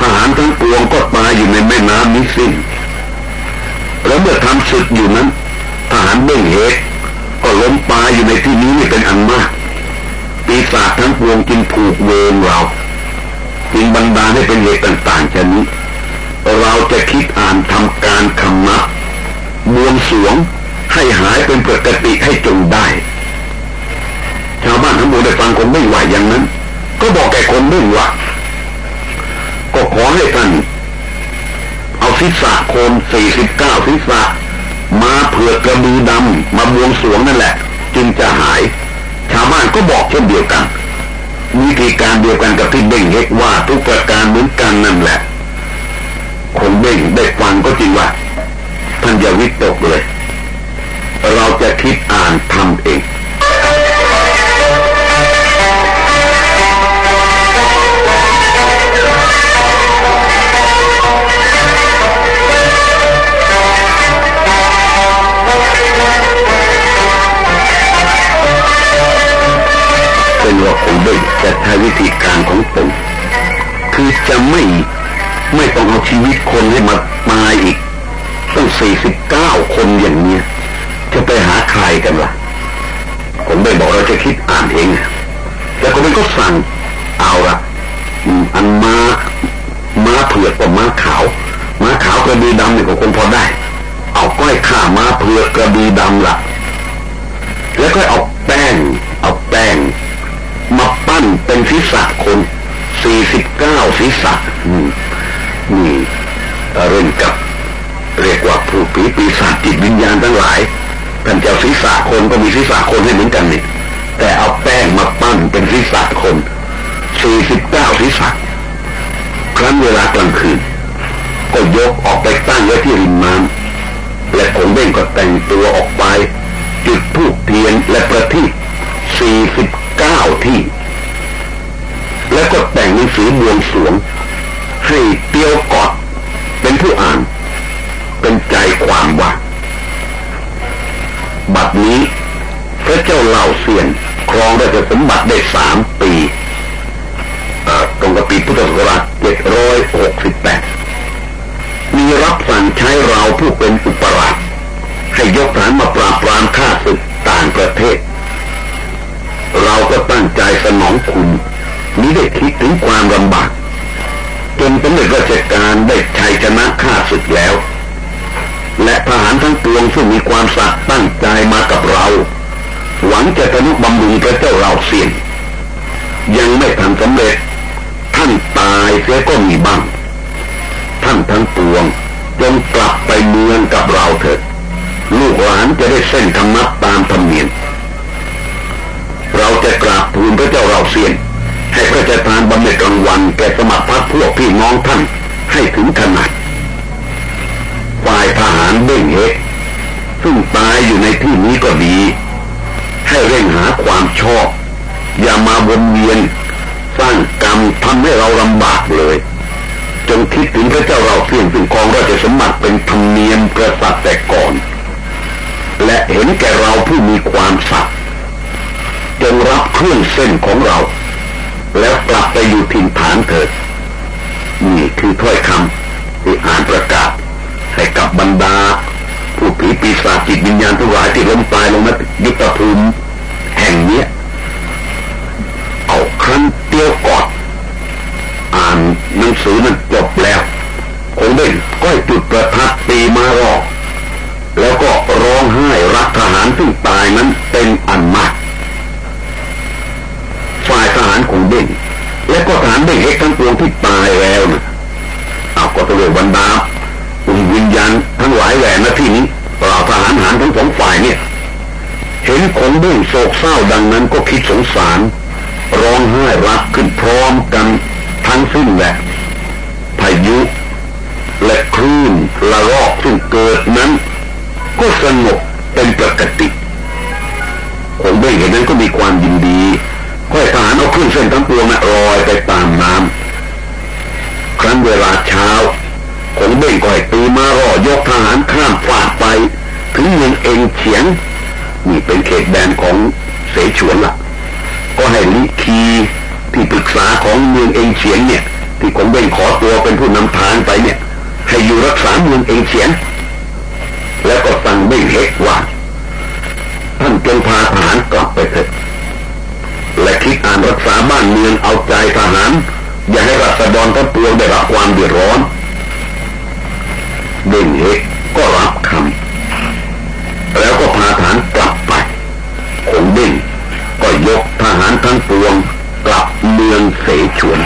ทหารทั้งปวงก็ตายอยู่ในแม่น้ำนี้สิ้นแล้วเมื่อทำศึกอยู่นั้น ทหารเบ่งเหตุก็ล้มตายอยู่ในที่นี้เป็นอันมากปีศาจทั้งปวงจึงผูกเวรเราจึงบันดาลให้เป็นเหตุต่างๆชนี้ เราจะคิดอ่านทำการคำนับบวงสวงให้หายเป็นปกติให้จงได้ ชาวบ้านทั้งหมดได้ฟังคนไม่ไหวอย่างนั้น ก็บอกแก่คนไม่ว่า ก็ขอให้ท่านเอาศีรษะโคนสี่สิบเก้าศีรษะมาเผื่อกระบือดำมาบวงสวงนั่นแหละ จึงจะหาย ชาวบ้านก็บอกเช่นเดียวกันวิธีการเดียวกันกับที่เบ่งเฮกว่าทุกประการเหมือนกันนั่นแหละคนเบ่งได้ฟังก็จริงว่าท่านอย่าวิตกเลย เราจะคิดอ่านทำเอง จะใช้วิธีการของผมคือจะไม่ไม่ต้องเอาชีวิตคนให้มาตายอีกต้องสี่สิบเก้าคนอย่างเนี้ยจะไปหาใครกันล่ะ ผมได้บอกเราจะคิดอ่านเองแล้วก็มันก็สั่งเอาละอันมาม้าเผือกกับม้าขาวม้าขาวกระดีดำเนี่ยก็คงพอได้ เอาก้อยข่าม้าเผือกกระดีดำละ่ะ แล้วก็เอาแป้ง เอาแป้ง ปั้นเป็นศีรษะคนสี่สิบเก้าศีรษะนี่เริ่มกับเรียกว่าผู้ผีปีศาจจิตวิญญาณทั้งหลายท่านเจ้าศีรษะคนก็มีศีรษะคนให้เหมือนกันนี่แต่เอาแป้งมาปั้นเป็นศีรษะคนสี่สิบเก้าศีรษะครั้นเวลากลางคืน ก็ยกออกไปตั้งไว้ที่ริมน้ำและคงเบ้งก็แต่งตัวออกไป จุดทูกเทียนและประทีปสี่สิบเก้าที่ แล้วก็แต่งหนังสือบวงสรวงให้เตียวกอดเป็นผู้อ่าน เป็นใจความว่าบัดนี้พระเจ้าเหล่าเสียนครองราชสมบัติได้สามปีตรงกับปีพุทธศักราชเจ็ดร้อยหกสิบแปดมีรับสั่งใช้เราผู้เป็นอุปราชให้ยกฐานมาปราบปรามข้าศึกต่างประเทศ เราก็ตั้งใจสนองคุณ นี้ได้คิดถึงความลำบากจนสำเร็จราชการได้ชัยชนะข้าศึกแล้ว และทหารทั้งปวงซึ่งมีความสัตย์ตั้งใจมากับเรา หวังจะทะนุบำรุงพระเจ้าเราเสียนยังไม่ทันสำเร็จ ท่านตายเสียก็มีบ้าง ท่านทั้งปวงจงกลับไปเมืองกับเราเถิดลูกหลานจะได้เส้นธรรมะตามธรรมเนียมเราจะกราบทูลพระเจ้าเราเสียน ให้พระเจ้าทานบำเหน็จรางวัลแก่สมัครพรรคพวกพี่น้องท่านให้ถึงขนาดฝ่ายทหารเบ้งเฮกซึ่งตายอยู่ในที่นี้ก็ดี ให้เร่งหาความชอบ อย่ามาวนเวียน สร้างกรรมทำให้เราลำบากเลยจงคิดถึงพระเจ้าเราเพียงถึงกองราชสมบัติเป็นธรรมเนียมกษัตริย์แต่ก่อน และเห็นแก่เราผู้มีความสัตย์จงรับเครื่องเส้นของเรา แล้วกลับไปอยู่ถิ่นฐานเถิด นี่คือถ้อยคำที่อ่านประกาศ ให้กับบรรดา ผู้ผีปีศาจจิตวิญญาณทั้งหลายที่ล้มตายลงมายุตภูมิแห่งนี้เอาครั้นเตี้ยวกอดอ่านหนังสือมันจบแล้วคงเด่นก็จุดประทัดปีมารอแล้วก็ร้องไห้รักทหารซึ่งตายนั้นเป็นอันมากฝ่ายทหารของเด้ง และก็ทหารเด้งเอกทั้งปวงที่ตายแล้วนะเอาก็ตัวบรรดาอุ่นวิญญาณทั้งหลายแหล่นะที่นี้เราทหารหารทั้งสองฝ่ายเนี่ย เห็นของเด้งโศกเศร้าดังนั้นก็คิดสงสาร ร้องไห้รักขึ้นพร้อมกันทั้งสิ้นแหละพายุ และคลื่นละลอกซึ่งเกิดนั้น ก็สงบเป็นปกติคงเด้งเห็นนั้นก็มีความยินดี ค่อยทหารเอาขึ้นเส้นทั้งปวงนะลอยไปตามน้ำครั้นเวลาเช้าขงเบ่งก่อยตีมารอยกทหารข้ามฝาไป ถึงเมืองเองเฉียงนี่เป็นเขตแดนของเสฉวนละ่ะ ก็ให้ลิคีที่ปรึกษาของเมืองเองเฉียงเนี่ย ที่ขงเบ่งขอตัวเป็นผู้นำทางไปเนี่ย ให้อยู่รักษาเมืองเองเฉียงแล้วก็สั่งเบ่งเฮกว่าท่านจงพาทหารกลับไปเถิด และคิดอ่านรักษาบ้านเมืองเอาใจทหาร อย่าให้รัษฎรทั้งปวงได้รับความเดือดร้อนเด่นเอกก็รับคำแล้วก็พาทหารกลับไปคงเด่นก็ยกทหารทั้งปวงกลับเมืองเสฉวน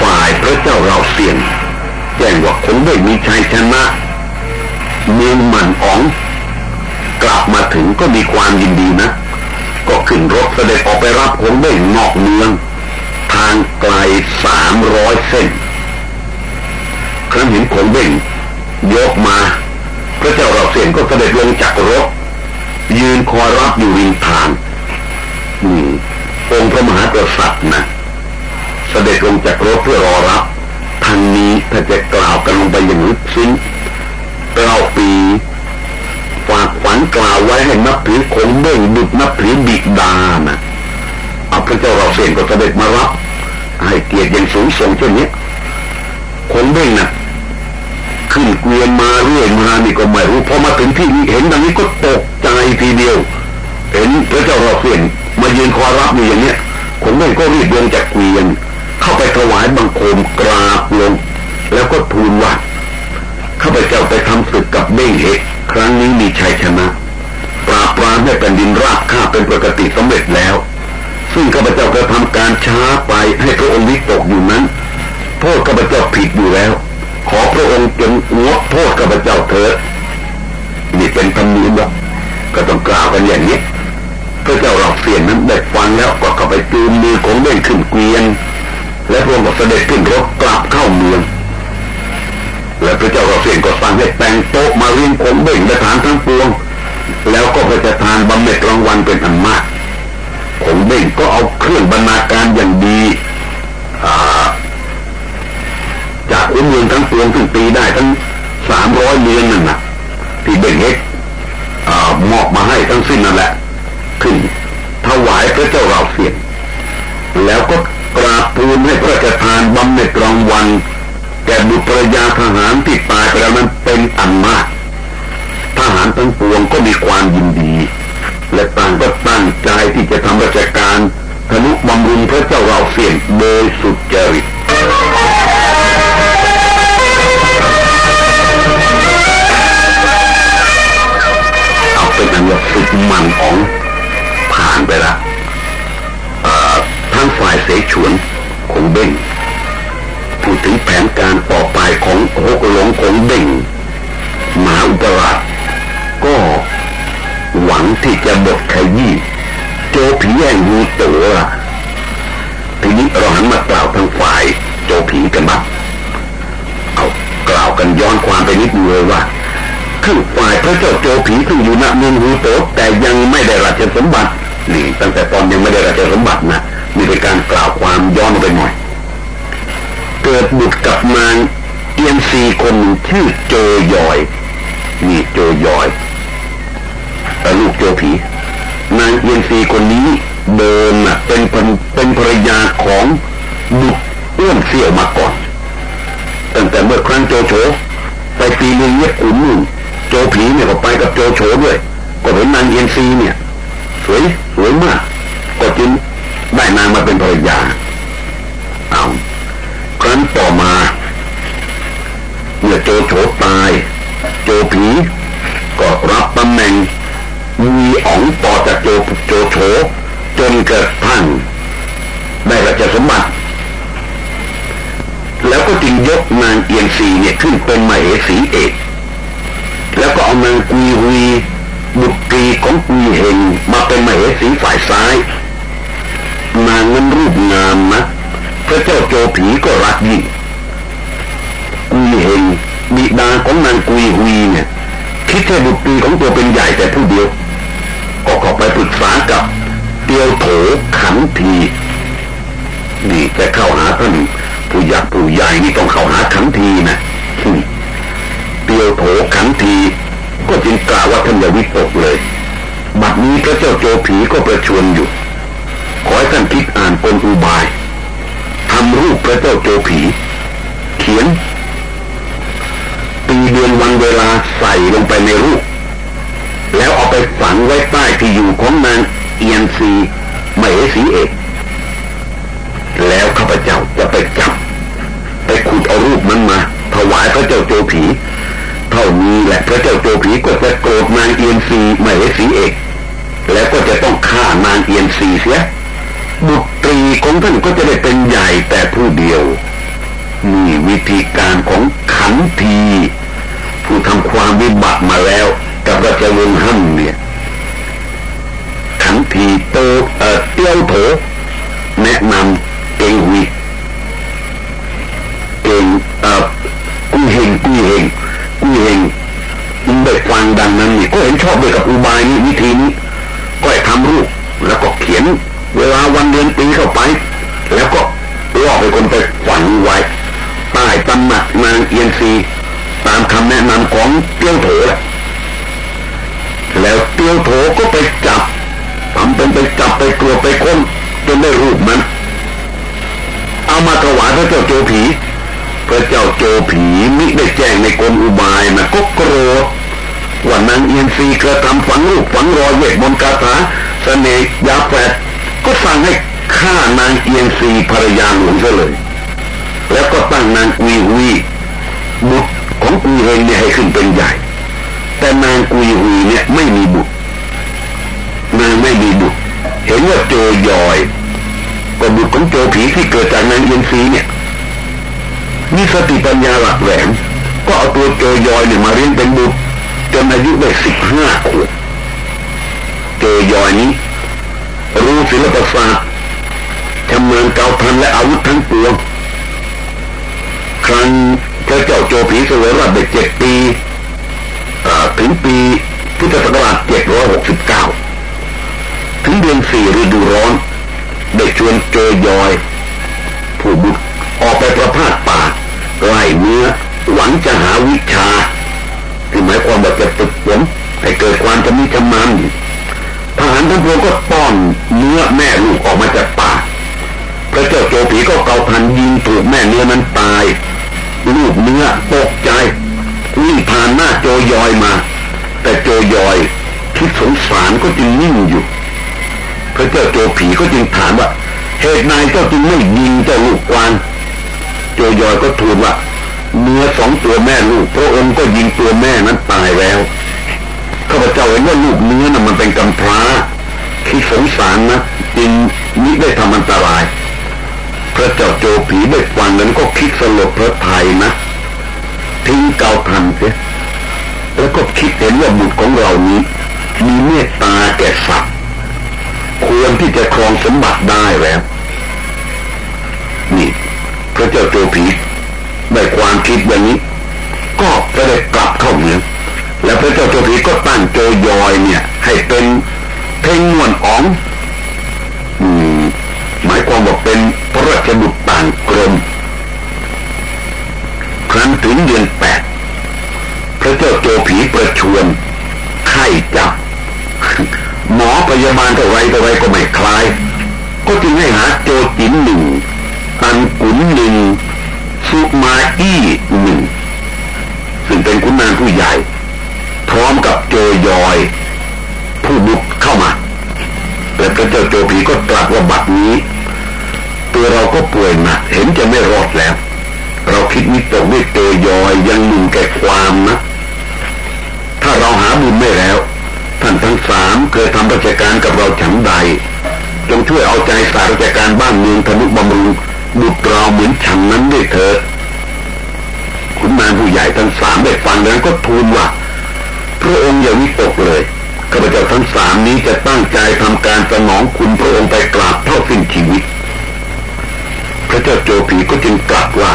ฝ่ายพระเจ้าเราเสียง จ้งว่าคงได้มีชัยชนะเมืองมันอ๋อง กลับมาถึงก็มีความยินดีนะ ก็ขึ้นรถเสด็จออกไปรับคงได้นอกเมือง ทางไกลสามร้อยเส้น ครั้นเห็นคงเบ่งยกมา พระเจ้าเราเสียนก็เสด็จลงจากรถ ยืนคอยรับอยู่ริมทางนี่องค์พระมหากษัตริย์นะ เสด็จลงจากรถเพื่อรอรับางนี้ถ้าจะกล่าวกันลงไปอย่างลึกซึ้งเราปี ฝากฝันกล่าวไว้ให้นับถือคงเบ่งดุดนับถือบิดานะเอาพระเจ้าเราเสียนก็เสด็จมารับให้เกียรติอย่างสูงส่งเช่นนี้คงเบ่งนะ่ะขึ้นเกวียนมาเรื่อยมานี่ก็ไม่รู้พอมาถึงที่นี้เห็นดังนี้ก็ตกใจทีเดียว เห็นพระเจ้าเราเสียนมายืนคอยรับอยู่อย่างเนี้ยคงเบ่งก็รีบลงจากเกวียน เข้าไปถวายบังคมกราบลง แล้วก็ทูลว่าข้าพเจ้าไปทำศึกกับเบ้งเฮกครั้งนี้มีชัยชนะ ปราบปรามให้แผ่นดินราบข้าเป็นปกติสำเร็จแล้ว ซึ่งข้าพเจ้ากระทำการช้าไปให้พระองค์วิตกอยู่นั้น โทษข้าพเจ้าผิดอยู่แล้ว ขอพระองค์จงงดโทษข้าพเจ้าเถิดนี่เป็นธรรมเนียมก็ต้องกล่าวกันอย่างนี้พระเจ้าเราเสียนนั้นได้ฟังแล้วก็เข้าไปจูงมือของเบ่งขึ้นเกวียน และระองค์ก็เสด็จขึ้นรถกลับเข้าเมือง และพระเจ้าเราเสียนก็สั่งให้แต่งโต๊ะมาเรียงของเบ่งและฐานทั้งปวง แล้วก็พระจะทานบำเหน็จรางวัลเป็นอันมากของเบ่งก็เอาเครื่องบรรณาการอย่างดีจากอุเมืองทั้งปวงถึงปีได้ทั้งสามร้อยเมืองนั่นนะที่เบ่งเอกมอบมาให้ทั้งสิ้นนั่นแหละ ขึ้นถวายพระเจ้าเราเสียงแล้วก็ กราบทูลให้พระราชทานบำเหน็จรางวัลแก่บุตรยาทหารที่ตายไปแล้วนั้นเป็นอันมาก ทหารทั้งปวงก็มีความยินดี และต่างก็ตั้งใจที่จะทำราชการธนุบำรุงพระเจ้าเราเสียงโดยสุดจริตเอาเป็นอันว่าฝึกมันของผ่านไปละทั้ง ฝ่ายเสฉวนของเบ่งพูดถึงแผนการต่อไปของฮกหลงของเบ่งหมาอุปราชก็หวังที่จะบดขยี้โจผีแย่งยูตัวทีนี้เราหันมากล่าวทางฝ่ายโจผีกันบ้างเอากล่าวกันย้อนความไปนิดนึงเลยว่าคือฝ่ายพระเจ้าโจผีซึ่งอยู่ณเมืองฮูโตแต่ยังไม่ได้ราชสมบัตินี่ตั้งแต่ตอนยังไม่ได้ราชสมบัตินะ มีเป็นการกล่าวความย้อนไปหน่อย เกิดบุตรกับนางเอียนซีคนหนึ่งชื่อโจยอยนี่โจยอยลูกโจผีนางเอียนซีคนนี้เดิมน่ะเป็นเป็นภรรยาของบุตรอ้วนเสี่ยวมาก่อนตั้งแต่เมื่อครั้งโจโฉไปปีเมืองเยี่ยขุนหนุ่นโจผีเนี่ยก็ไปกับโจโฉด้วย ก็เห็นนางเอียนซีเนี่ย สวยสวยมาก ก็จึง ได้นางมาเป็นภรรยาเอาครั้นต่อมาเมื่อโจโฉตาย โจผีก็รับตำแหน่งมีอ๋องต่อจากโจโจโฉจนเกระทั่งได้ราชสมบัติ แล้วก็จึงยกนางเอียนซีเนี่ยขึ้นเป็นมเหสีเอก แล้วก็เอานางกุยฮุยบุตรีของกุยเฮงมาเป็นมเหสีฝ่ายซ้าย นางนั้นรูปงามนะพระเจ้าโจผีก็รักยิ่งกุยเฮงบิดาของนางกุยฮุยเนี่ยคิดแค่บุตรีของตัวเป็นใหญ่แต่ผู้เดียวก็ขอไปปรึกษากับเตียวโถขันทีนี่จะเข้าหาท่านผู้ยักผู้ใหญ่นี่ต้องเข้าหาขันทีนะเตียวโถขันทีก็จึงกล่าวว่าท่านอย่าวิตกเลย บัดนี้พระเจ้าโจผีก็ประชวนอยู่ ขอให้ท่านคิดอ่านกลอุบายทำรูปพระเจ้าโจผี เขียนปีเดือนวันเวลาใส่ลงไปในรูป แล้วเอาไปฝังไว้ใต้ที่อยู่ของนางเอียนซีมเหสีเอกแล้วข้าพเจ้าจะไปจับ ไปขุดเอารูปมันมา ถวายพระเจ้าโจผี เท่านี้แหละพระเจ้าโจผีก็จะโกรธนางเอียนซีมเหสีเอกแล้วก็จะต้องฆ่านางเอียนซีเสีย บุตรีของท่านก็จะได้เป็นใหญ่แต่ผู้เดียว นี่วิธีการของขันที ผู้ทำความวิบัติมาแล้ว กับราชวงศ์ฮั่นเนี่ย ขันทีโตเอ่อเตี้ยวโถแนะนำเก่งหุยเก่งเอ่อกุยเฮงกุยเฮงกุยเฮงมันได้ฟังดังนั้นนี่ก็เห็นชอบด้วยกับอุบายนี้วิธีนี้ก็ให้ทำรูปแล้วก็เขียน เวลาวันเดือนปีเข้าไป แล้วก็ล่อให้คนไปฝังไว้ใต้ตำหนักนางเอียนซีตามคำแนะนำของเตี้ยวโถแหละแล้วเตี้ยวโถก็ไปจับทำเป็นไปจับไปกลัวไปค้นจนได้รูปมัน เอามาถวายพระเจ้าโจผีพระเจ้าโจผีมิได้แจ้งในกลอุบายนะก็โกรธว่านางเอียนซีกระทำฝังรูปฝังรอยเวทมนต์คาถาเสน่ห์ยาแฝด ก็สั่งให้ฆ่านางเอียนซีภรรยาหลวงซะเลย แล้วก็ตั้งนางกุยฮุยบุตรของกุยเฮงเนี่ยให้ขึ้นเป็นใหญ่ แต่นางกุยฮุยเนี่ยไม่มีบุตรนางไม่มีบุตรเห็นว่าโจยอยว่าบุตรของโจผีที่เกิดจากนางเอียนซีเนี่ยมีสติปัญญาหลักแหลมก็เอาตัวโจยอยเนี่ยมาเรียนเป็นบุตรจนอายุได้สิบห้าขวบโจยอยนี้ รู้ศิลปศาสตร์ทำเมืองเกาทันและอาวุธทั้งปวงครั้งพระเจ้าโจผีเสวยราชเด็กเจ็ดปีถึงปีพุทธศักราชเจ็ดร้อยหกสิบเก้าถึงเดือนสี่ฤดูร้อนได้ชวนโจยอย ผู้บุตรออกไปประพาสป่าไล่เนื้อหวังจะหาวิชาที่หมายความว่าจะฝึกฝนให้เกิดความจะมีชำนาญทหารทั้งพวกก็ป้อนเนื้อแม่ลูกออกมาจากป่าพระเจ้าโจผีก็เกาพันยิงถูกแม่เนื้อนั้นตาย ลูกเนื้อตกใจวิ่งผ่านหน้าโจยอยมา แต่โจยอยคิดสงสารก็จึงนิ่งอยู่ พระเจ้าโจผีก็จึงถามว่าเหตุนายเจ้าจึงไม่ยิงเจ้าลูกกวางโจยอยก็ทูลว่าเนื้อสองตัวแม่ลูกพระองค์ก็ยิงตัวแม่นั้นตายแล้ว ข้าพเจ้าเห็นว่าลูกเนื้อน่ะมันเป็นกำพร้าคิดสงสารนะจึงมิได้ทำอันตราย พระเจ้าโจผีได้ฟังนั้นก็คิดสลดพระไทยนะทิ้งเกาทันเสียแล้วก็คิดเห็นว่าบุตรของเรานี้ มีเมตตาแก่สัตว์ควรที่จะครองสมบัติได้แล้วนี่พระเจ้าโจผีได้ความคิดอย่างนี้ ก็จะได้กลับเข้าเมือง แล้วพระเจ้าโจผีก็ตั้งโจยอยเนี่ย ให้เป็นเพ่งนวลอ๋องอืมหมายความว่าเป็นพระราชบุตรต่างกรมครั้นถึงเดือนแปดพระเจ้าโจผีประชวนไข้จับ หมอพยาบาลเท่าไรเท่าไรก็ไม่คลาย ก็จึงให้หาโจจินหนึ่งตันกุนหนึ่งสุมาอี้หนึ่งซึ่งเป็นคุณนางผู้ใหญ่ ร้อมกับโจยอย ผู้บุกเข้ามาแต่พระเจ้าโจผีก็ตรัสว่าบัดนี้ ตัวเราก็ป่วยหนักเห็นจะไม่รอดแล้ว เราคิดวิตกวิโตยอยยังหนึ่งแก่ความนะถ้าเราหาบุญไม่แล้ว ท่านทั้งสามเคยทำราชการกับเราฉันใดจงช่วยเอาใจสาราชการบ้านเมืองธนุบำรุงบุตรเราเหมือนฉันนั้นด้วยเถิดขุนนางผู้ใหญ่ทั้งสามได้ฟังแล้วก็ทูลว่า พระองค์อย่าวิตกเลยข้าพเจ้าทั้งสามนี้จะตั้งใจทำการสนองคุณพระองค์ไปกราบเท่าสิ้นชีวิต พระเจ้าโจผีก็จึงกลับว่า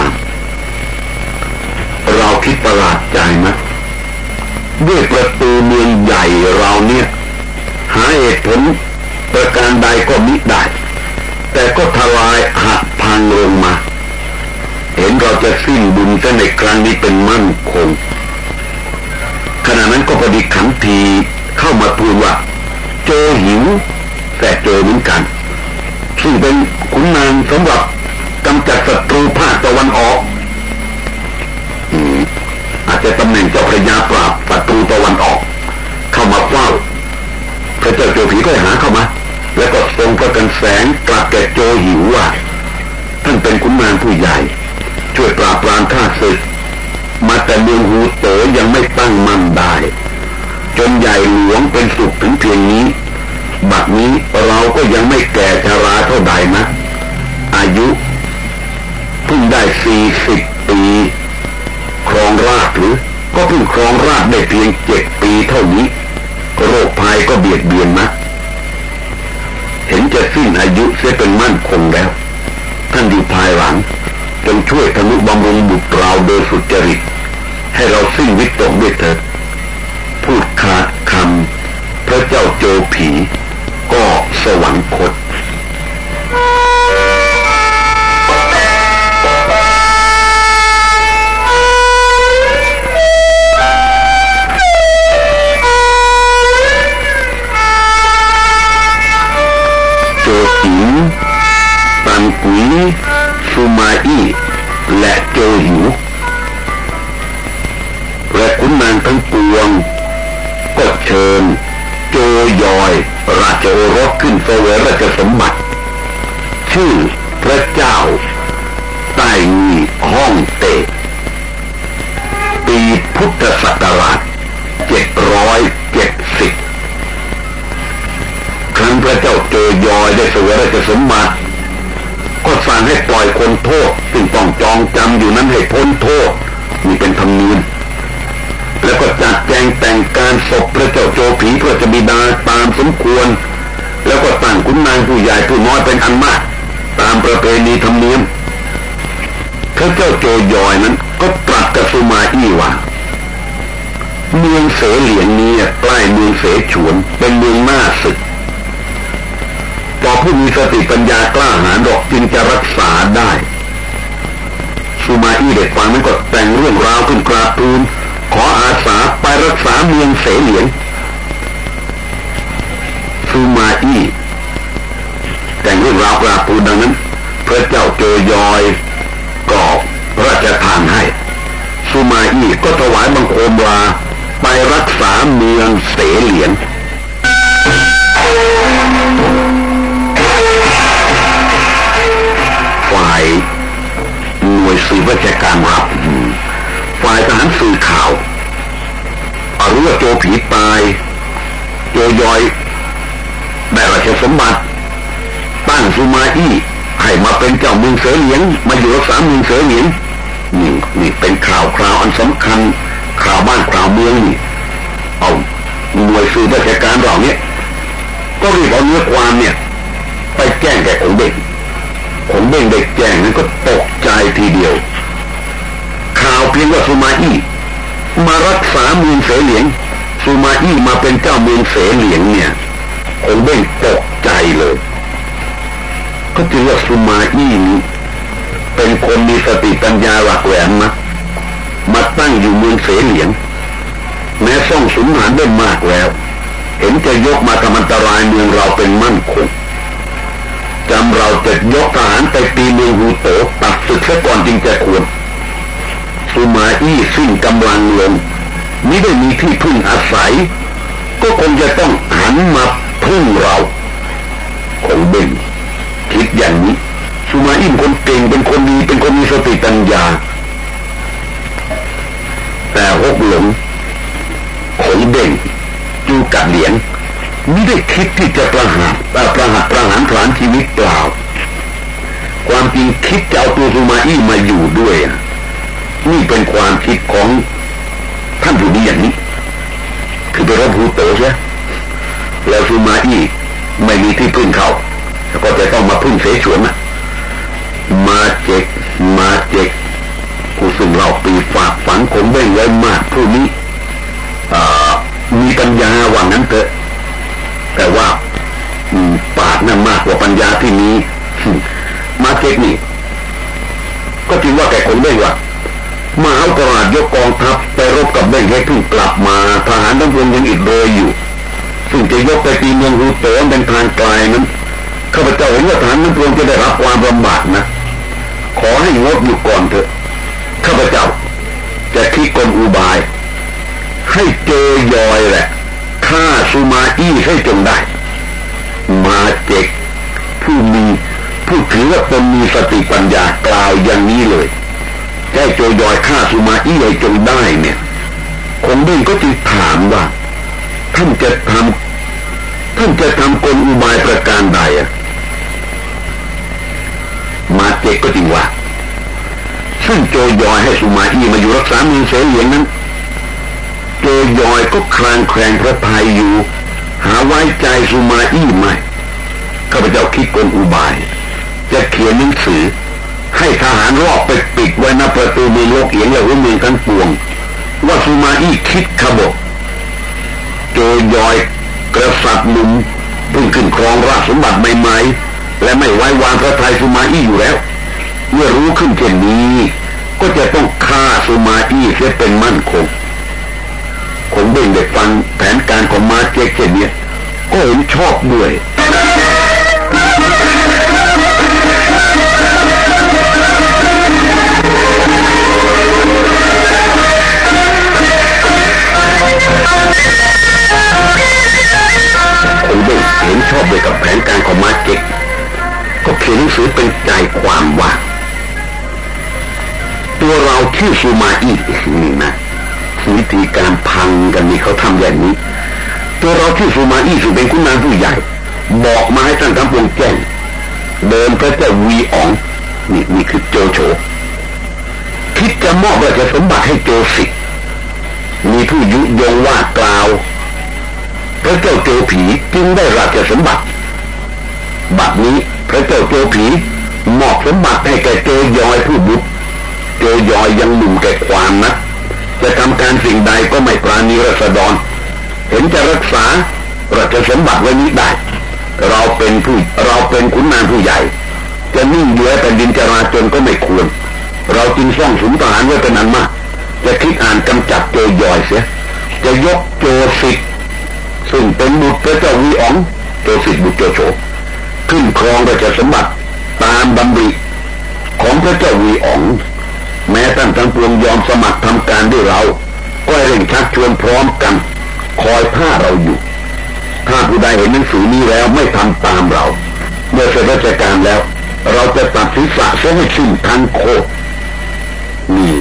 เราคิดประหลาดใจนะด้วยประตูเมืองใหญ่เราเนี่ย หาเหตุผลประการใดก็มิได้ แต่ก็ทลายหักพังลงมา เห็นเราจะสิ้นบุญซะในครั้งนี้เป็นมั่นคง ณะนั้นก็พอดีขันทีเข้ามาทูลว่าโจหิวแต่เจอเหมือนกัน ซึ่งเป็นขุนนางสำหรับกำจัดศัตรูภาคตะวันออกอาจจะตำแหน่งเจ้าพระยาปราบศัตรูตะวันออก เข้ามาเฝ้า พระเจ้าโจผีก็หาเข้ามา แล้วก็ทรงประกันแสงกลับแก่โจหิวว่าท่านเป็นขุนนางผู้ใหญ่ ช่วยปราบปรามข้าศึก มาแต่เมืองฮูโตยังไม่ตั้งมั่นได้ จนใหญ่หลวงเป็นสุขถึงเพียงนี้ บัดนี้เราก็ยังไม่แก่ชาราเท่าใดนะ อายุเพิ่งได้สี่สิบปี ครองราชหรือ ก็เพิ่งครองราชได้เพียงเจ็ดปีเท่านี้ โรคภัยก็เบียดเบียนนะเห็นจะสิ้นอายุเสียเป็นมั่นคงแล้ว ท่านอยู่ภายหลังจงช่วยทนุบำรุงบุตรเราโดยสุจริต ให้เราสิ้นวิตกด้วยเถิด พูดขาดคำพระเจ้าโจผี ก็สวรรคตกุยซูมาอีและโจหิว วงก็เชิญโจยอย ราชโอรสขึ้นเสวยราชสมบัติ ชื่อพระเจ้าใต้มีห้องเตปีพุทธศักราชเจ็ดร้อยเจ็ดสิบครั้งพระเจ้าโจยอยได้เสวยราชสมบัติกดสั่งให้ปล่อยคนโทษซึ่งต้องจองจำอยู่นั้นให้พ้นโทษนี่เป็นธรรมเนียม แล้วก็จัดแจงแต่งการศพพระเจ้าโจผีพระจบิดาตามสมควร แล้วก็ตั้งคุณนางผู้ใหญ่ผู้น้อยเป็นอันมาก ตามประเพณีธรรมเนียมพระเจ้าโจยอยนั้นก็ตรัสกับสุมาอี้ว่าเมืองเสเหลียงนี้ใกล้เมืองเสฉวนเป็นเมืองหน้าศึกพอผู้มีสติปัญญากล้าหาญหรอกจึงจะรักษาได้สุมาอี้เด็กฟังนั้นก็แต่งเรื่องราวขึ้นกราบทูล ขออาสาไปรักษาเมืองเสเหลียงสุมาอี้แต่งเรื่องราวกราบทูลดังนั้น พระเจ้าเจยอยก็พระราชทานให้สุมาอี้ก็ถวายบังคมลาไปรักษาเมืองเสเหลียงฝ่ายหน่วยสืบราชการรับ ฝ่ายทหารสื่อข่าวอารู้ว่าโจผีตาย โจยอยได้ราชสมบัติ ตั้งสุมาอี้ให้มาเป็นเจ้าเมืองเสือเหลียง มาอยู่รักษาเมืองเสือเหลียงนี่นี่เป็นข่าวคราวอันสำคัญข่าวบ้านข่าวเมืองนี่เอาหน่วยสืบราชการเรานี่ยก็รีบเอาเนื้อความเนี่ย ไปแจ้งแก่ของเด็กของเด็กเด็กแจ้งนั้นก็ตกใจทีเดียว ข่าวเพียงว่าสุมาอี้มารักษาเมืองเสเหลียงสุมาอี้มาเป็นเจ้าเมืองเสเหลียงเนี่ยของเด็กตกใจเลย ก็ถือว่าสุมาอี้นี้เป็นคนมีสติปัญญาหลักแหลมนะมาตั้งอยู่เมืองเสเหลียง แม้ส่องสุนหานได้มากแล้ว เห็นจะยกมาทำอันตรายเมืองเราเป็นมั่นคงจำเราจะยกทหารไปตีเมืองฮูโตตัดศึกซะก่อนจึงจะควร สุมาอี้สิ้นกำลังลงไม่ได้มีที่พึ่งอาศัย ก็คงจะต้องหันมาพึ่งเราคงเบ่งคิดอย่างนี้สุมาอินคนเก่งเป็นคนดีเป็นคนมีสติปัญญา แต่หกหลงขงเด่งจูกัดเหลียงไม่ได้คิดที่จะประหารประหารประหารผลานชีวิตเปล่า ความจริงคิดจะเอาตัวสุมาอี้มาอยู่ด้วย นี่เป็นความคิดของท่านผู้นี้อย่างนี้ คือไปรบฮูโตใช่แล้วสุมาอี้ไม่มีที่พึ่งเขาแล้วก็จะต้องมาพึ่งเสฉวนนะมาเจกมาเจกผู้ซึ่งเราปีฝากฝังคงเบ่งไว้มากผู้นี้มีปัญญาว่างั้นเถอะ แต่ว่าปากนั่นมากกว่าปัญญาที่นี้มาเจกนี่ ก็จริงว่าแกคงเบ่งว่า มาเอากราดยกกองทัพไปรบกับเบ่งให้เพิ่งกลับมาทหารทั้งปวงยังอีกโดยอยู่ซึ่งจะยกไปตีเมืองฮูโตนเป็นทางไกลนั้นข้าพเจ้าเห็นว่าทหารทั้งปวงจะได้รับความลำบากนะขอให้งดอยู่ก่อนเถอะข้าพเจ้า จะคิดกลอุบาย ให้เจยอยแหละฆ่าสุมาอี้ให้จงได้ มาเจกผู้มีผู้ถือว่าตนมีสติปัญญากล่าวอย่างนี้เลย แก้โจยอยฆ่าสุมาอี้ให้จงได้เนี่ยคงเด้งก็จึงถามว่า ท่านจะทำท่านจะทำกลอุบายประการใดอะมาเจก็จริงว่าซึ่งโจยอยให้สุมาอี้มาอยู่รักษาเมืองเสลียงนั้น โจยอยก็คลางแคลงพระทัยอยู่ หาไว้ใจสุมาอี้ไม่ข้าพเจ้าคิดกลอุบาย จะเขียนหนังสือ ให้ทหารรอบไปปิดไว้หน้าประตูเมืองโลกเอียงและหัวเมืองทั้งปวง ว่าสุมาอี้คิดขบฏโจยอยกษัตริย์หนุ่มเพิ่งขึ้นครองราชสมบัติใหม่ๆและไม่ไว้วางพระทัยสุมาอี้อยู่แล้ว เมื่อรู้ขึ้นเช่นนี้ ก็จะต้องฆ่าสุมาอี้เสียเป็นมั่นคงคงเบ่งเด็กฟังแผนการของมาเจกเช่นนี้ก็เห็นชอบด้วย เห็นชอบด้วยกับแผนการของมาเจกก็เขียนหนังสือเป็นใจความว่า ตัวเราชื่อซูมาอีนี่นะวิธีการพังกันนี่เขาทำอย่างนี้ ตัวเราชื่อซูมาอีสุเป็นคุณนางผู้ใหญ่ บอกมาให้ท่านกำปงแจ้งเดินพระเจ้าวีอ๋องนี่นี่คือโจโฉคิดจะมอบราชสมบัติให้โจสิ มีผู้ยุยงว่ากล่าว พระเจ้าโจผีจึงได้ราชสมบัติ บัดนี้พระเจ้าโจผีมอบสมบัติให้แก่โจยอยผู้บุตรโจยอยยังหนุ่มแก่ความนะจะทำการสิ่งใดก็ไม่ปราณีรัษฎรเห็นจะรักษาราชสมบัติไว้นี้ได้ เราเป็นผู้เราเป็นขุนนางผู้ใหญ่ จะนิ่งเยื้อแผ่นดินจราจนก็ไม่ควร เราจึงซ่องสุนทหารไว้เป็นอันมาก จะคิดอ่านกำจัดโจยอยเสีย จะยกโจสิทธิ ซึ่งเป็นบุตรพระเจ้าวีอ๋องโจสิทธิบุตรโจโฉขึ้นครองราชสมบัติตามดำริของพระเจ้าวีอ๋องแม้ท่านทั้งปวงยอมสมัครทำการด้วยเรา ก็เร่งชักชวนพร้อมกัน คอยผ้าเราอยู่ ถ้าผู้ใดเห็นหนังสือนี้แล้วไม่ทำตามเรา เมื่อเสร็จราชการแล้ว เราจะตัดศีรษะเสียให้สิ้นทั้งโคนี่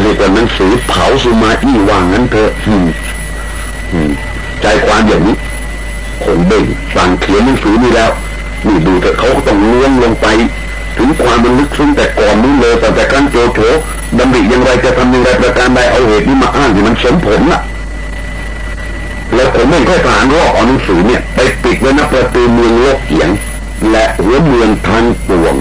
เรียกว่าหนังสือเผาสุมาอี้วางนั้นเถอะอืมอืม ใจความอย่างนี้คงเบ่งฟังเขียนหนังสือนี้แล้วนี่ดูเถอะเขาก็ต้องล้วงลงไป ถึงความมันลึกซึ้งแต่ก่อนนู้เลยแต่แต่ครั้งโจโฉดำริอย่างไรจะทำอย่างไรประการใดเอาเหตุนี้มาอ้างที่มันสมผลน่ะ แล้วผมไม่ค่อยทหารรอบเอาหนังสือเนี่ย ไปปิดไว้ณประตูเมืองโลกเหียง และหัวเมืองทางปวง